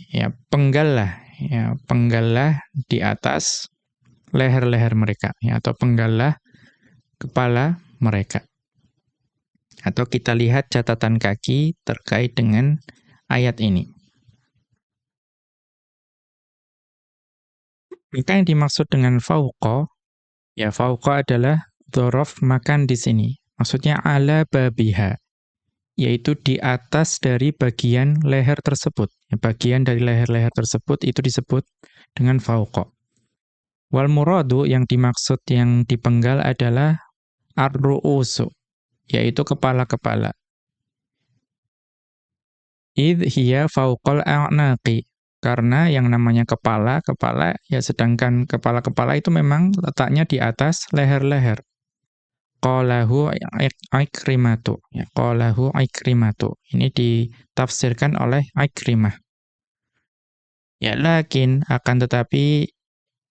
ya penggallah ya penggallah di atas leher-leher mereka ya atau penggallah kepala mereka. Atau kita lihat catatan kaki terkait dengan ayat ini Maka yang dimaksud dengan fauqa, ya fauqa adalah dhorof makan di sini. Maksudnya ala babiha, yaitu di atas dari bagian leher tersebut. Ya, bagian dari leher-leher tersebut itu disebut dengan fauqa. Wal muradu yang dimaksud yang dipenggal adalah ar-ru'usu, yaitu kepala-kepala. Idh hiya fauqal a'naqi, karena yang namanya kepala, kepala ya sedangkan kepala-kepala itu memang letaknya di atas leher-leher. Qalahu Ikrimatu. Ya, qalahu Ikrimatu. Ini ditafsirkan oleh Ikrimah. Ya, lakin akan tetapi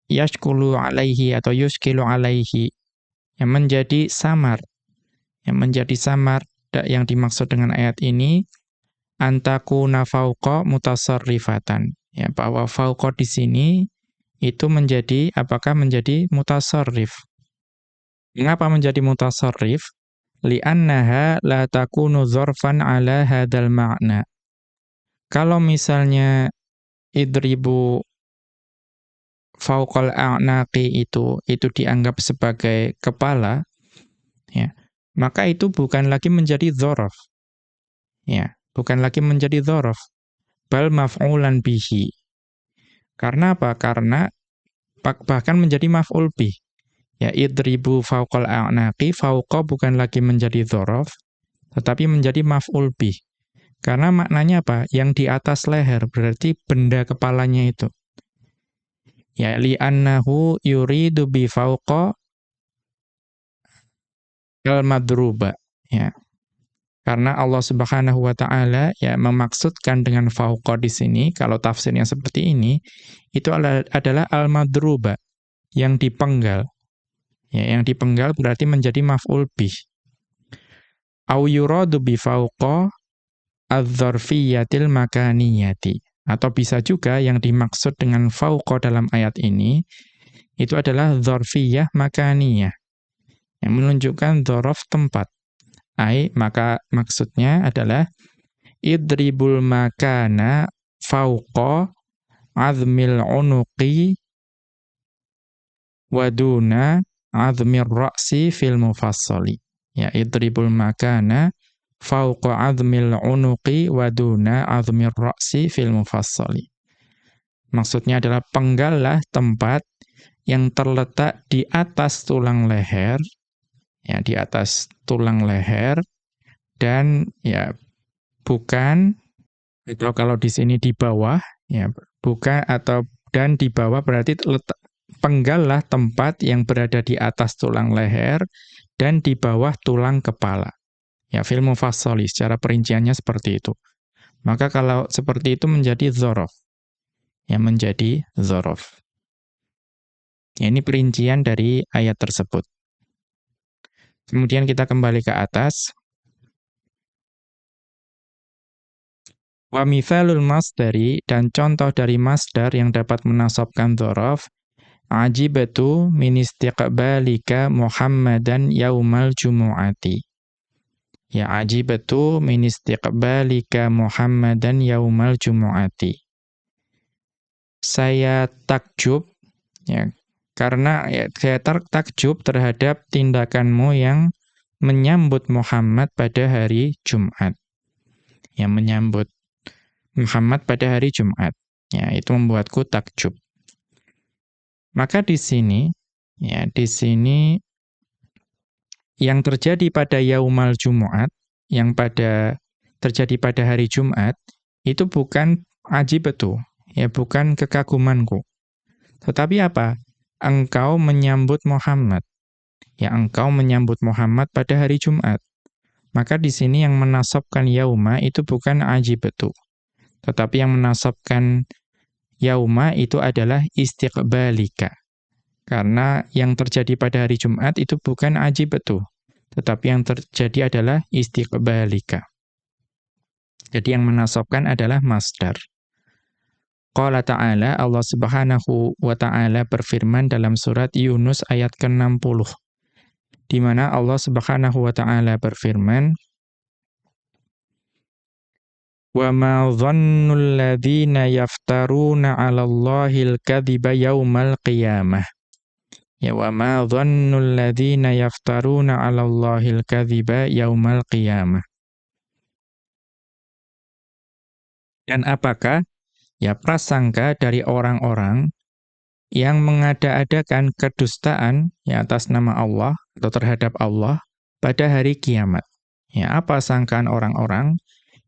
yashkulu alaihi atau yuskilu alaihi yang menjadi samar. Yang menjadi samar yang dimaksud dengan ayat ini antakuna fauqa mutasarrifatan ya bahwa fauqa di sini itu menjadi apakah menjadi mutasarrif mengapa menjadi mutasarrif li'annaha la takunu dzarfan ala hadzal ma'na. Kalau misalnya idribu fauqal a'naqi itu itu dianggap sebagai kepala ya maka itu bukan lagi menjadi dzaraf ya bukan lagi menjadi dzaraf bal maf'ulan bihi. Karena apa? Karena bahkan menjadi maf'ul bih. Ya idribu fauqal a'naqi, fauqa bukan lagi menjadi dzaraf, tetapi menjadi maf'ul bih. Karena maknanya apa? Yang di atas leher, berarti benda kepalanya itu. Ya li'annahu yuridu bi fauqa al-madruba. Ya. Karena Allah Subhanahu wa taala ya memaksudkan dengan fauqa di sini kalau tafsirnya seperti ini itu adalah al-madruba yang dipenggal. Ya, yang dipenggal berarti menjadi maf'ul bih. Au yuradu bi fauqa adz-dzarfiyatil makaniyati. Atau bisa juga yang dimaksud dengan fauqa dalam ayat ini itu adalah dzarfiyah makaniyah yang menunjukkan dzaraf tempat Ai, maka maksudnya adalah idribul makana fauqa azmil unuqi waduna azmir ra'si fil mufassali. Ya idribul makana fauqa azmil unuqi waduna azmir ra'si fil mufassali. Maksudnya adalah penggallah tempat yang terletak di atas tulang leher, ya di atas tulang leher, dan ya bukan itu kalau di sini di bawah, ya bukan atau dan di bawah berarti letak, penggallah tempat yang berada di atas tulang leher dan di bawah tulang kepala. Ya, fil mufassali secara perinciannya seperti itu. Maka kalau seperti itu menjadi zorof yang menjadi zorof. Ya, ini perincian dari ayat tersebut. Kemudian kita kembali ke atas. Wa mithalul masdari dan contoh dari masdar yang dapat menasobkan dzaraf ajibatu min istiqbalika Muhammadan yaumal jumu'ati. Ya ajibatu min istiqbalika Muhammadan yaumal jumu'ati saya takjub ya karena ya, saya takjub terhadap tindakanmu yang menyambut Muhammad pada hari Jumat. Yang menyambut Muhammad pada hari Jumat. Ya, itu membuatku takjub. Maka di sini ya di sini yang terjadi pada yaumal Jumat, yang pada terjadi pada hari Jumat itu bukan ajibatu, ya bukan kekagumanku. Tetapi apa? Engkau menyambut Muhammad. Ya engkau menyambut Muhammad pada hari Jumat. Maka di sini yang menasabkan yauma itu bukan ajibatu. Tetapi yang menasabkan yauma itu adalah istiqbalika. Karena yang terjadi pada hari Jumat itu bukan ajibatu. Tetapi yang terjadi adalah istiqbalika. Jadi yang menasabkan adalah masdar. Qala ta'ala, Allah subhanahu wa ta'ala berfirman dalam surat Yunus ayat ke-60. Di mana Allah subhanahu wa ta'ala berfirman, alladhina yaftaruna 'ala Allahil kadhiba yaumal qiyamah. Ya yaumal qiyamah. Dan apakah ya prasangka dari orang-orang yang mengada-adakan kedustaan ya atas nama Allah atau terhadap Allah pada hari kiamat. Ya, apa sangkaan orang-orang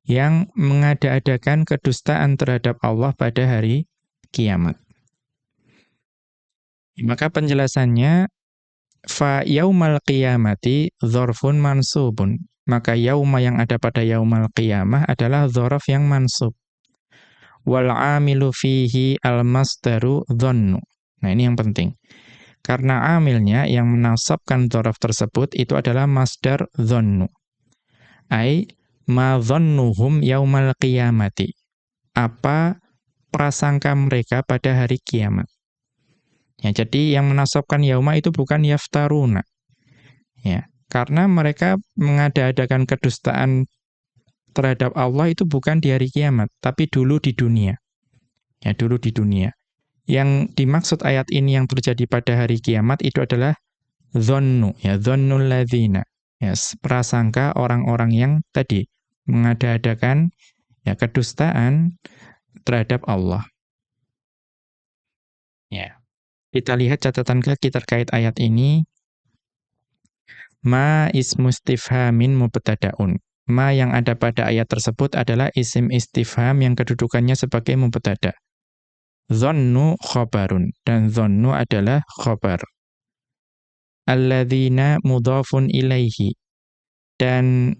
yang mengada-adakan kedustaan terhadap Allah pada hari kiamat? Maka penjelasannya fa yaumal qiyamati dzarfun mansubun. Maka yauma yang ada pada yaumal qiyamah adalah dzaraf yang mansub wal amilu fihi al masdaru dhannu. Nah, ini yang penting. Karena amilnya yang menasabkan dzaraf tersebut itu adalah masdar dhannu. Ai ma dhannuhum yaumal qiyamati. Apa prasangka mereka pada hari kiamat. Ya, jadi yang menasabkan yauma itu bukan yaftaruna. Ya, karena mereka mengada-adakan kedustaan terhadap Allah itu bukan di hari kiamat, tapi dulu di dunia. Ya, dulu di dunia. Yang dimaksud ayat ini yang terjadi pada hari kiamat itu adalah dhannu, ya, dhannul ladzina. Ya, prasangka orang-orang yang tadi mengada-adakan ya kedustaan terhadap Allah. Ya. Kita lihat catatan kaki terkait ayat ini. Ma ismu istifhamin mubtada'un. Ma yang ada pada ayat tersebut adalah isim istifham yang kedudukannya sebagai mubtada. Dhannu khobarun. Dan dhannu adalah khobar. Alladzina mudhafun ilaihi. Dan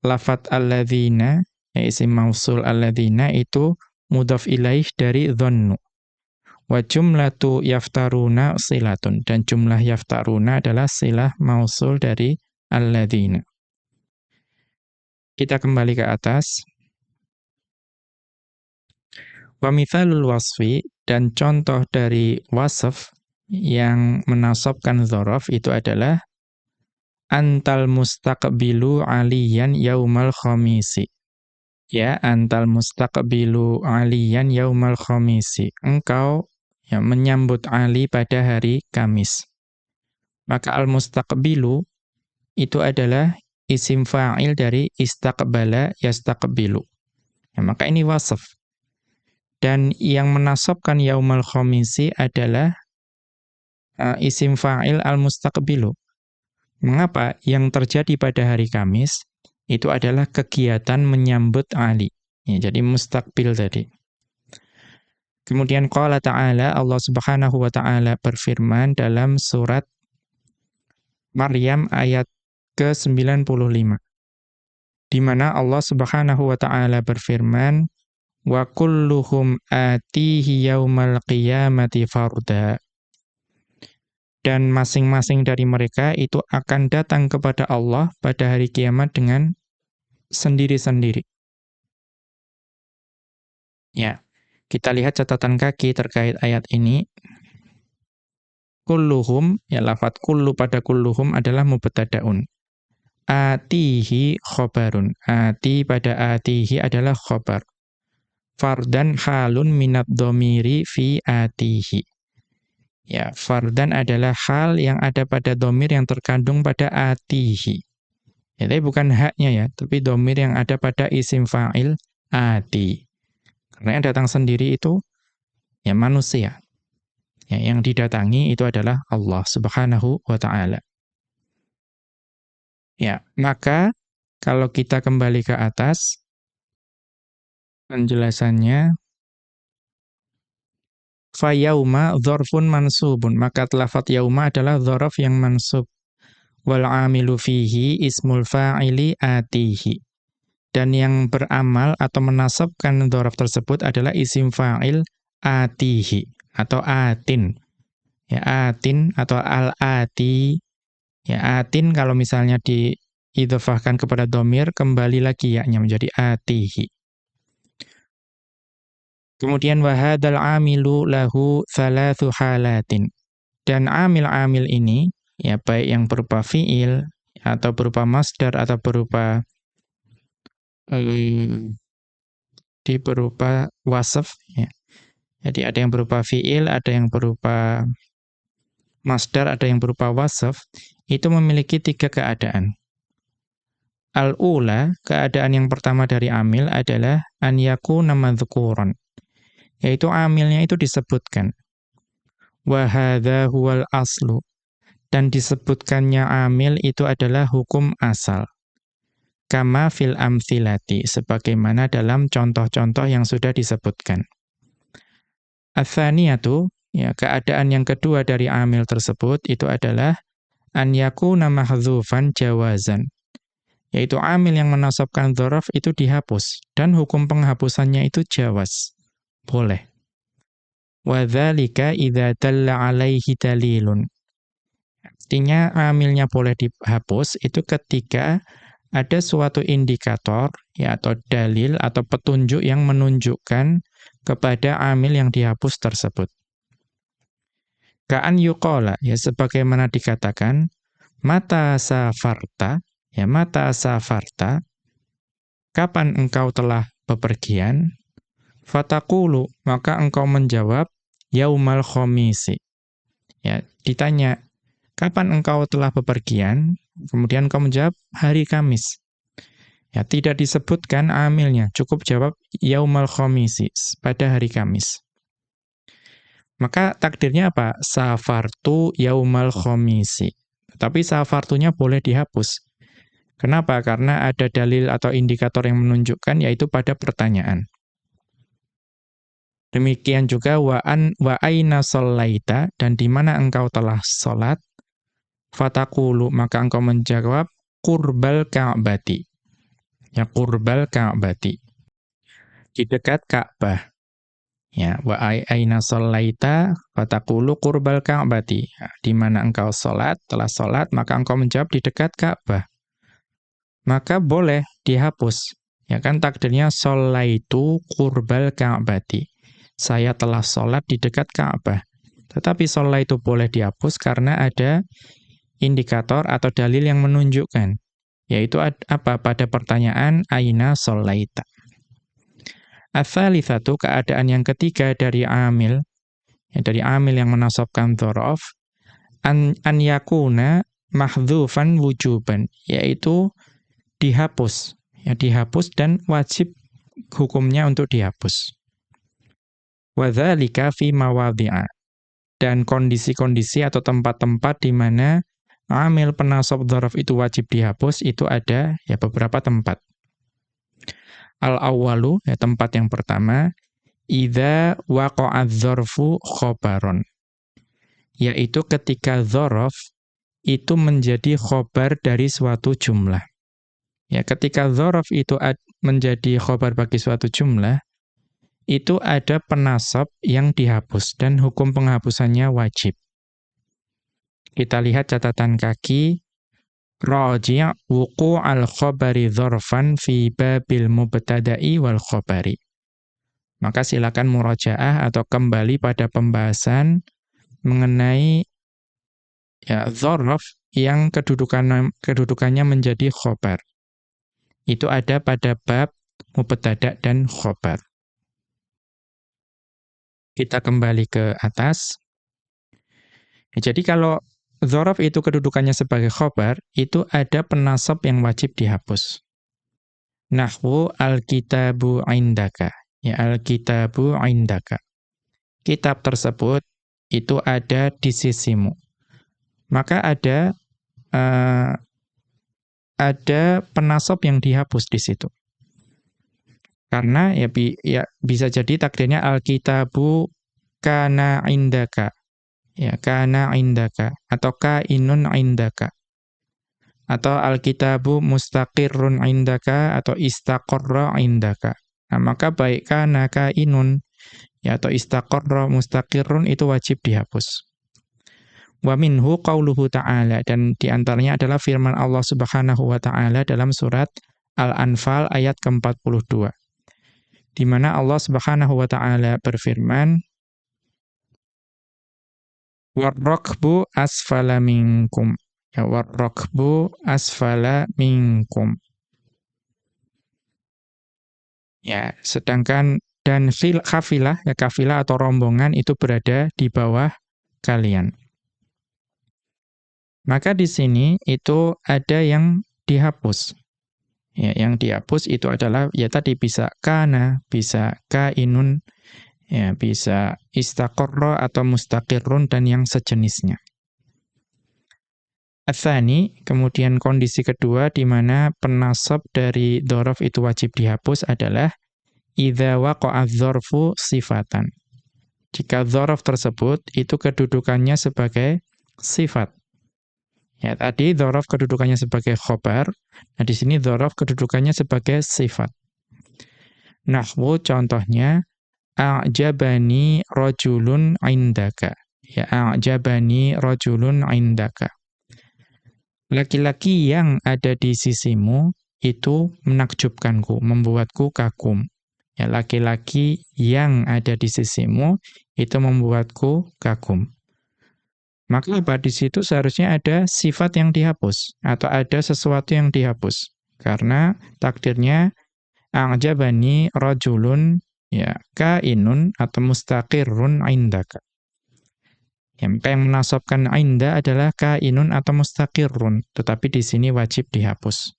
lafat alladzina, ya isim mausul alladzina itu mudhaf ilaih dari dhannu. Wa jumlatu yaftaruna silatun. Dan jumlah yaftaruna adalah silah mausul dari alladzina. Kita kembali ke atas. Wa mithalul wasfi dan contoh dari wasf yang menasabkan dzaraf itu adalah antal mustaqbilu aliyan yaumal khamisi. Ya, antal mustaqbilu aliyan yaumal khamisi. Engkau ya, menyambut Ali pada hari Kamis. Maka al-mustaqbilu itu adalah isim fa'il dari istaqbala yastaqbilu. Ya, maka ini wasaf. Dan yang menasabkan yaumal khamisi adalah uh, isim fa'il al-mustaqbilu. Mengapa? Yang terjadi pada hari Kamis itu adalah kegiatan menyambut Ali. Ya, jadi mustaqbil tadi. Kemudian qala ta'ala Allah Subhanahu wa taala berfirman dalam surat Maryam ayat ke-95. Di mana Allah Subhanahu wa taala berfirman wa kulluhum atihi yaumal qiyamati farda dan masing-masing dari mereka itu akan datang kepada Allah pada hari kiamat dengan sendiri-sendiri. Ya, kita lihat catatan kaki terkait ayat ini. Kulluhum, ya lafat kullu pada kulluhum adalah mubtadaun. Atihi khobarun. Ati pada atihi adalah khobar. Fardan halun minat domiri fi atihi. Ya, fardan adalah hal yang ada pada domir yang terkandung pada atihi. Ya, tapi bukan haknya ya, tapi domir yang ada pada isim fa'il ati. Karena yang datang sendiri itu ya manusia. Ya, yang didatangi itu adalah Allah Subhanahu wa taala. Ya, maka kalau kita kembali ke atas penjelasannya fa yauma dzarfun mansubun. Maka lafat yauma adalah dzaraf yang mansub. Wal amilu fihi ismul fa'ili atihi. Dan yang beramal atau menasabkan dzaraf tersebut adalah isim fa'il atihi atau atin. Ya atin atau al ati ya atin kalau misalnya diidhofahkan kepada domir kembali lagi yaknya menjadi atihi Kemudian wahadal amilu lahu thalathu halatin. Dan amil-amil ini, ya baik yang berupa fi'il, atau berupa masdar, atau berupa di berupa wasaf. Ya. Jadi ada yang berupa fi'il, ada yang berupa masdar, ada yang berupa wasaf. Itu memiliki tiga keadaan. Al-ula, keadaan yang pertama dari amil adalah an yakuna madhkuran yaitu amilnya itu disebutkan. Wa huwal aslu. Dan disebutkannya amil itu adalah hukum asal. Kama fil amthilati, sebagaimana dalam contoh-contoh yang sudah disebutkan. Athaniyatu, ya, keadaan yang kedua dari amil tersebut itu adalah an yakuna mahdzufan jawazan. Yaitu amil yang menasabkan dzaraf itu dihapus dan hukum penghapusannya itu jawaz. Boleh. Wadzalika idza dalla alaihi dalilun. Artinya amilnya boleh dihapus itu ketika ada suatu indikator ya atau dalil atau petunjuk yang menunjukkan kepada amil yang dihapus tersebut. Ka'an yuqala ya sebagaimana dikatakan mata safarta ya mata safarta kapan engkau telah bepergian Fatakulu, maka engkau menjawab, yaumal khomisi. Ya, ditanya, kapan engkau telah bepergian? Kemudian engkau menjawab, hari Kamis. Ya, tidak disebutkan amilnya, cukup jawab yaumal khomisi, pada hari Kamis. Maka takdirnya apa? Safartu yaumal khomisi. Tapi safartunya boleh dihapus. Kenapa? Karena ada dalil atau indikator yang menunjukkan, yaitu pada pertanyaan. Demikian juga wa an wa aina sallaita dan di mana engkau telah salat fatakulu maka engkau menjawab qurbal ka'bati. Ya qurbal ka'bati. Di dekat Ka'bah. Ya wa aina sallaita fatakulu qurbal ka'bati. Di mana engkau salat, telah salat maka engkau menjawab di dekat Ka'bah. Maka boleh dihapus. Ya kan takdirnya sallaitu qurbal ka'bati saya telah sholat di dekat Ka'bah. Tetapi sholat itu boleh dihapus karena ada indikator atau dalil yang menunjukkan. Yaitu apa? Pada pertanyaan, Aina sholaita. Ats-tsalitsatu keadaan yang ketiga dari amil ya, dari amil yang menasabkan dzaraf an, an yakuna mahdhufan wujuban yaitu dihapus ya dihapus dan wajib hukumnya untuk dihapus. Wadzalika fi mawadhi'a dan kondisi-kondisi atau tempat-tempat di mana amil penasab dzaraf itu wajib dihapus itu ada ya beberapa tempat al-awwalu ya tempat yang pertama idza waqa'a dzarfu khabaron yaitu ketika dzaraf itu menjadi khobar dari suatu jumlah. Ya, ketika dzaraf itu menjadi khobar bagi suatu jumlah, itu ada penasab yang dihapus dan hukum penghapusannya wajib. Kita lihat catatan kaki raji' wuku' al-khabari dzarfan fi babil mubtada'i wal khabari. Maka silakan murajaah atau kembali pada pembahasan mengenai ya dzaraf yang kedudukan kedudukannya menjadi khobar. Itu ada pada bab mubtada dan khobar. Kita kembali ke atas. Jadi kalau dzaraf itu kedudukannya sebagai khobar, itu ada penasab yang wajib dihapus. Nahwu al-kitabu indaka. Ya, al-kitabu indaka. Kitab tersebut itu ada di sisimu maka ada uh, ada penasab yang dihapus di situ. Karena ya, bi, ya bisa jadi takdirnya alkitabu kana indaka. Ya, kana indaka atau kainun indaka. Atau alkitabu mustaqirrun indaka atau istaqarra indaka. Nah, maka baik kana kainun ya atau istaqarra mustaqirrun itu wajib dihapus. Wa minhu qauluhu ta'ala dan di antaranya adalah firman Allah Subhanahu wa taala dalam surat Al-Anfal ayat ke-42. Di mana Allah Subhanahu wa taala berfirman Warrakbu asfala minkum. Ya warrakbu asfala minkum. Ya, sedangkan dan fil kafilah ya kafilah atau rombongan itu berada di bawah kalian. Maka di sini itu ada yang dihapus. Ya, yang dihapus itu adalah ya tadi bisa kana, bisa kainun, ya bisa istaqarra atau mustaqirrun dan yang sejenisnya. Athani, kemudian kondisi kedua di mana penasab dari dzaraf itu wajib dihapus adalah idza waqa'a sifatan. Jika dzaraf tersebut itu kedudukannya sebagai sifat. Ya, tadi dzaraf kedudukannya sebagai khobar. Nah, di sini dzaraf kedudukannya sebagai sifat. Nahwu contohnya a'jabani rajulun indaka. Ya, a'jabani rajulun indaka. Laki-laki yang ada di sisimu itu menakjubkanku, membuatku kagum. Ya, laki-laki yang ada di sisimu itu membuatku kagum. Maka apa di situ seharusnya ada sifat yang dihapus atau ada sesuatu yang dihapus. Karena takdirnya a'jabani rajulun ya kainun atau mustaqirrun indaka. Yang yang menasabkan inda adalah kainun atau mustaqirrun, tetapi di sini wajib dihapus.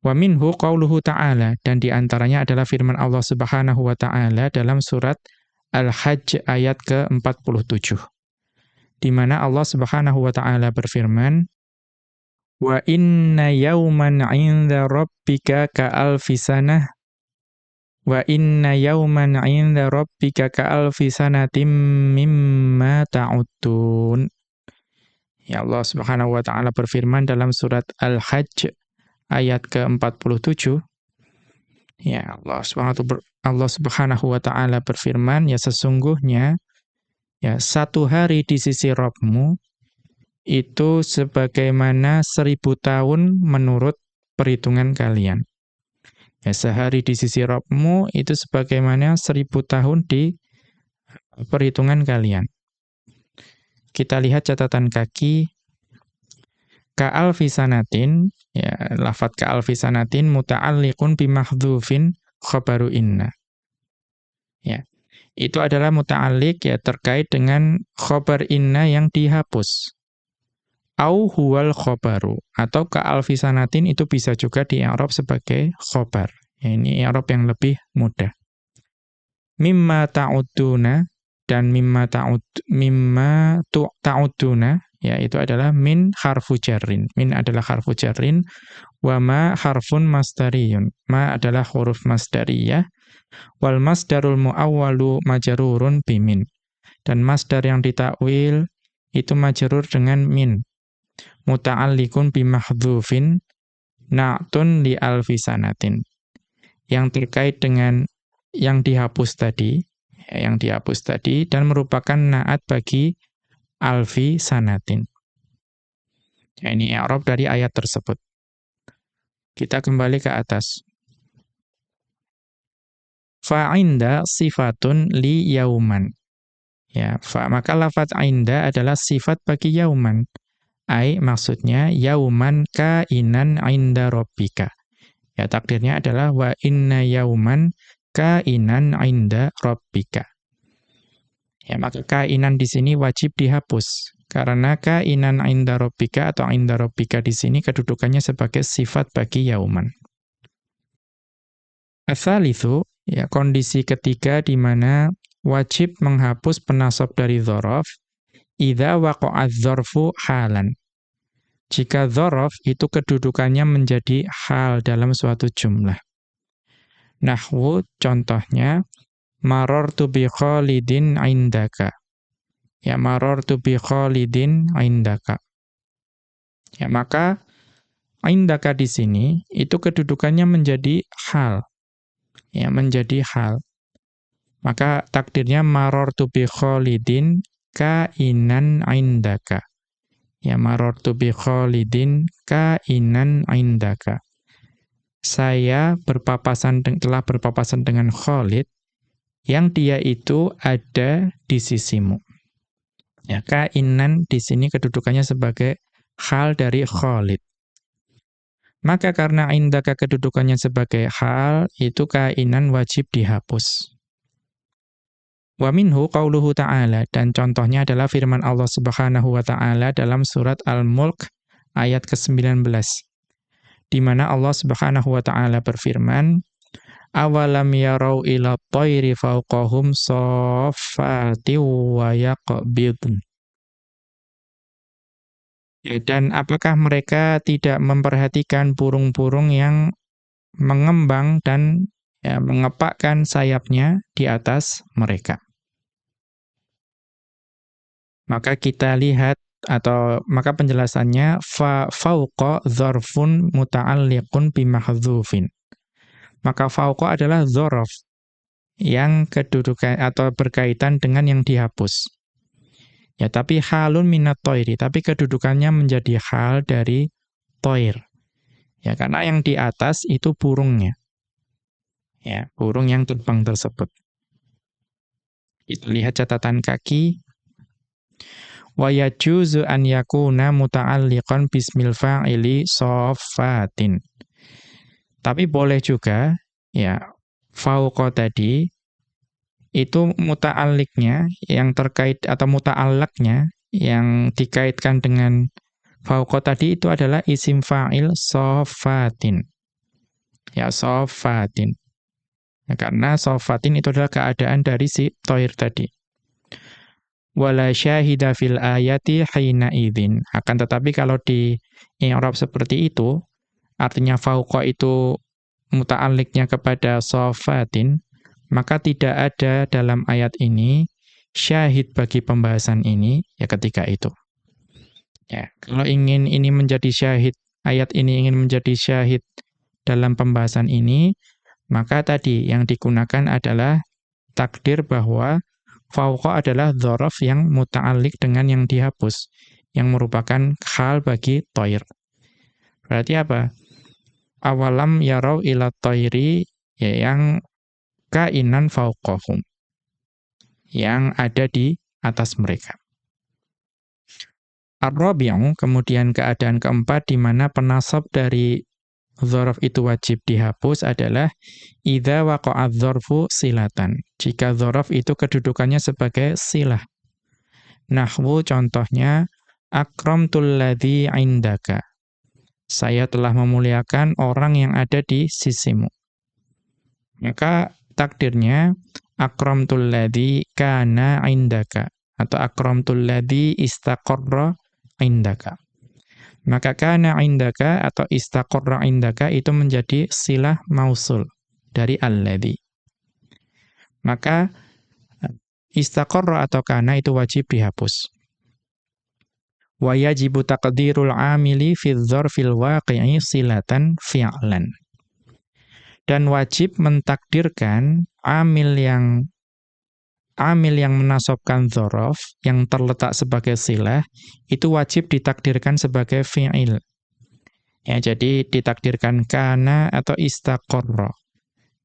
Wa minhu qauluhu ta'ala dan di antaranya adalah firman Allah Subhanahu wa taala dalam surat Al-Hajj ayat ke-47 di mana Allah Subhanahu wa taala berfirman Wa inna yawman 'inda rabbika ka'alfi sanah Wa inna yawman 'inda rabbika ka'alfi sanatim mimma ta'udun Ya Allah Subhanahu wa taala berfirman dalam surat Al-Hajj ayat ke-47 Ya Allah Subhanahu Allah Subhanahu wa taala berfirman ya sesungguhnya Ya, satu hari di sisi Robmu itu sebagaimana seribu tahun menurut perhitungan kalian. Ya, sehari di sisi Robmu itu sebagaimana seribu tahun di perhitungan kalian. Kita lihat catatan kaki ka'alfisanatin, ya, lafat ka'alfisanatin muta'alliqun bimahdhufin khabaru inna. Ya. itu adalah muta'alik ya terkait dengan khobar inna yang dihapus. Au huwal khobaru. Atau kealfisanatin itu bisa juga di Arab sebagai khobar. Ya, ini Arab yang lebih mudah. Mimma ta'uduna dan mimma ta'ud mimma ta'uduna ya itu adalah min harfu jarrin. Min adalah harfu jarrin wa ma harfun masdariyun. Ma adalah huruf masdariyah wal masdarul muawwalu majrurun bimin. Dan masdar yang ditakwil itu majrur dengan min. Muta'alliqun bimahdhufin na'tun li alfisanatin. Yang terkait dengan yang dihapus tadi, yang dihapus tadi dan merupakan naat bagi alfi sanatin. Ya, ini i'rab dari ayat tersebut. Kita kembali ke atas. Fa'inda sifatun li yauman. Ya, fa maka lafaz inda adalah sifat bagi yauman. Ai maksudnya yauman kainan inda rabbika. Ya takdirnya adalah wa inna yauman kainan inda rabbika. Ya, maka kainan di sini wajib dihapus karena kainan inda rabbika atau inda rabbika di sini kedudukannya sebagai sifat bagi yauman. Asalithu, ya kondisi ketiga di mana wajib menghapus penasab dari dzaraf idza waqa'a dzarfu halan. Jika dzaraf itu kedudukannya menjadi hal dalam suatu jumlah. Nahwu contohnya marartu bi Khalidin indaka. Ya marartu bi Khalidin indaka. Ya maka indaka di sini itu kedudukannya menjadi hal. Ya menjadi hal. Maka takdirnya marartu bi Khalidin kainan indaka. Ya marartu bi Khalidin kainan indaka saya berpapasan telah berpapasan dengan Khalid yang dia itu ada di sisimu. Ya, kainan di sini kedudukannya sebagai hal dari Khalid. Maka karena indaka kedudukannya sebagai hal, itu kainan wajib dihapus. Wa minhu qauluhu ta'ala dan contohnya adalah firman Allah Subhanahu wa taala dalam surat Al-Mulk ayat ke-19 di mana Allah Subhanahu wa taala berfirman, "Awalam yarau ila thairi fawqahum saffati wa yaqbidun." Ya, dan apakah mereka tidak memperhatikan burung-burung yang mengembang dan ya, mengepakkan sayapnya di atas mereka? Maka kita lihat atau maka penjelasannya fa fauqa dzarfun muta'alliqun bimahdhufin. Maka fauqa adalah dzaraf yang kedudukan atau berkaitan dengan yang dihapus. Ya, tapi halun minat toiri, tapi kedudukannya menjadi hal dari toir. Ya, karena yang di atas itu burungnya. Ya, burung yang terbang tersebut. Kita lihat catatan kaki wa yajuzu an yakuna muta'alliqan bismil fa'ili soffatin. Tapi boleh juga ya fauqa tadi itu muta'alliqnya yang terkait atau muta'allaqnya yang dikaitkan dengan fauqa tadi itu adalah isim fa'il soffatin. Ya soffatin. Ya, karena sofatin itu adalah keadaan dari si toir tadi wala syahida fil ayati hina idzin. Akan tetapi kalau di i'rab seperti itu, artinya fauqa itu muta'alliqnya kepada sofatin, maka tidak ada dalam ayat ini syahid bagi pembahasan ini ya ketika itu. Ya, kalau ingin ini menjadi syahid, ayat ini ingin menjadi syahid dalam pembahasan ini, maka tadi yang digunakan adalah takdir bahwa Fauqa adalah dzaraf yang muta'alliq dengan yang dihapus, yang merupakan hal bagi toir. Berarti apa? Awalam yarau ila toiri, ya yang kainan fauqahum. Yang ada di atas mereka. ar kemudian keadaan keempat di mana penasab dari dzaraf itu wajib dihapus adalah idza waqa'a dzarfu silatan. Jika dzaraf itu kedudukannya sebagai silah. Nahwu contohnya akramtul ladzi indaka. Saya telah memuliakan orang yang ada di sisimu. Maka takdirnya akramtul ladzi kana indaka atau akramtul ladzi istaqarra indaka. Maka kana indaka atau istaqarra indaka itu menjadi silah mausul dari alladhi. Maka istaqarra atau kana itu wajib dihapus. Wa yajibu taqdirul amili fi dzarfil waqi'i silatan fi'lan. Dan wajib mentakdirkan amil yang amil yang menasobkan dzaraf yang terletak sebagai silah itu wajib ditakdirkan sebagai fi'il. Ya, jadi ditakdirkan kana atau istaqarra.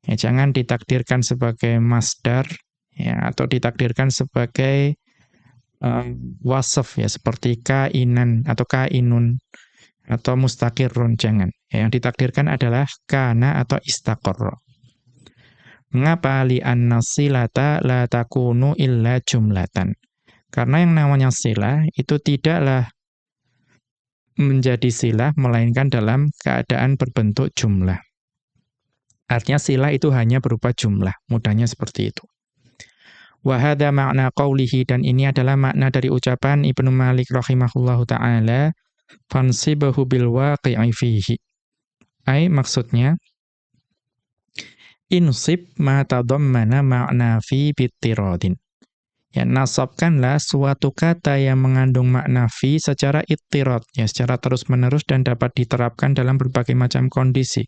Ya, jangan ditakdirkan sebagai masdar ya atau ditakdirkan sebagai um, wasaf ya seperti kainan atau kainun atau mustaqirrun jangan. Ya, yang ditakdirkan adalah kana atau istaqarra. Mengapa li'anna silata la takunu illa jumlatan? Karena yang namanya silah itu tidaklah menjadi silah melainkan dalam keadaan berbentuk jumlah. Artinya silah itu hanya berupa jumlah, mudahnya seperti itu. Wahada makna qawlihi dan ini adalah makna dari ucapan Ibnu Malik rahimahullahu taala fansibahu bil waqi'i fihi. Ai maksudnya insib ma tadammana ma'na fi bittiradin. Ya, nasabkanlah suatu kata yang mengandung makna fi secara ittirad, ya, secara terus-menerus dan dapat diterapkan dalam berbagai macam kondisi.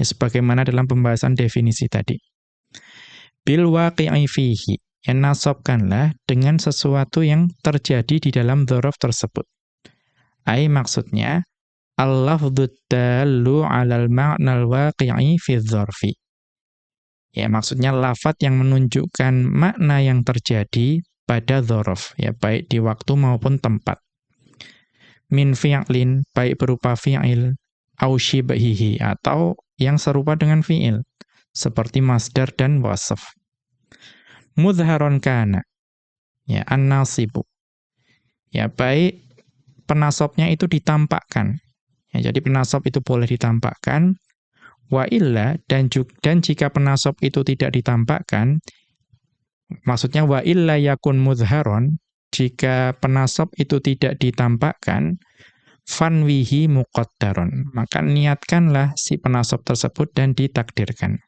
Ya, sebagaimana dalam pembahasan definisi tadi. Bil waqi'i fihi, ya, nasabkanlah dengan sesuatu yang terjadi di dalam dzaraf tersebut. Ai maksudnya, al-lafdhu 'alal ma'nal waqi'i fi dzarfi Ya, maksudnya lafat yang menunjukkan makna yang terjadi pada dhorof, ya, baik di waktu maupun tempat. Min fi'lin, baik berupa fi'il, au shibhihi, atau yang serupa dengan fi'il, seperti masdar dan wasaf. Mudharon kana, ya, an-nasibu. Ya, baik penasobnya itu ditampakkan. Ya, jadi penasab itu boleh ditampakkan, Wa illa dan dan jika penasob itu tidak ditampakkan, maksudnya wa illa yakun mudharon, jika penasob itu tidak ditampakkan, fanwihi muqaddaron. Maka niatkanlah si penasob tersebut dan ditakdirkan.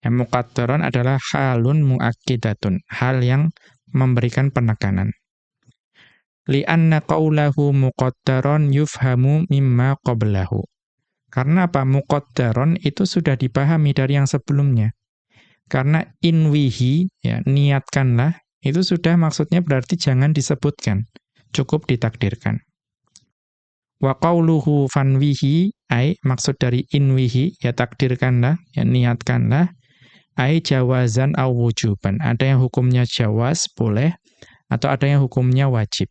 Yang muqaddaron adalah halun muakkidatun, hal yang memberikan penekanan. Lianna qawlahu muqaddaron yufhamu mimma qablahu. Karena apa? Muqaddaron itu sudah dipahami dari yang sebelumnya. Karena inwihi, ya, niatkanlah, itu sudah maksudnya berarti jangan disebutkan. Cukup ditakdirkan. Wa qawluhu fanwihi, ay, maksud dari inwihi, ya takdirkanlah, ya niatkanlah, ay jawazan au wujuban. Ada yang hukumnya jawaz, boleh, atau ada yang hukumnya wajib.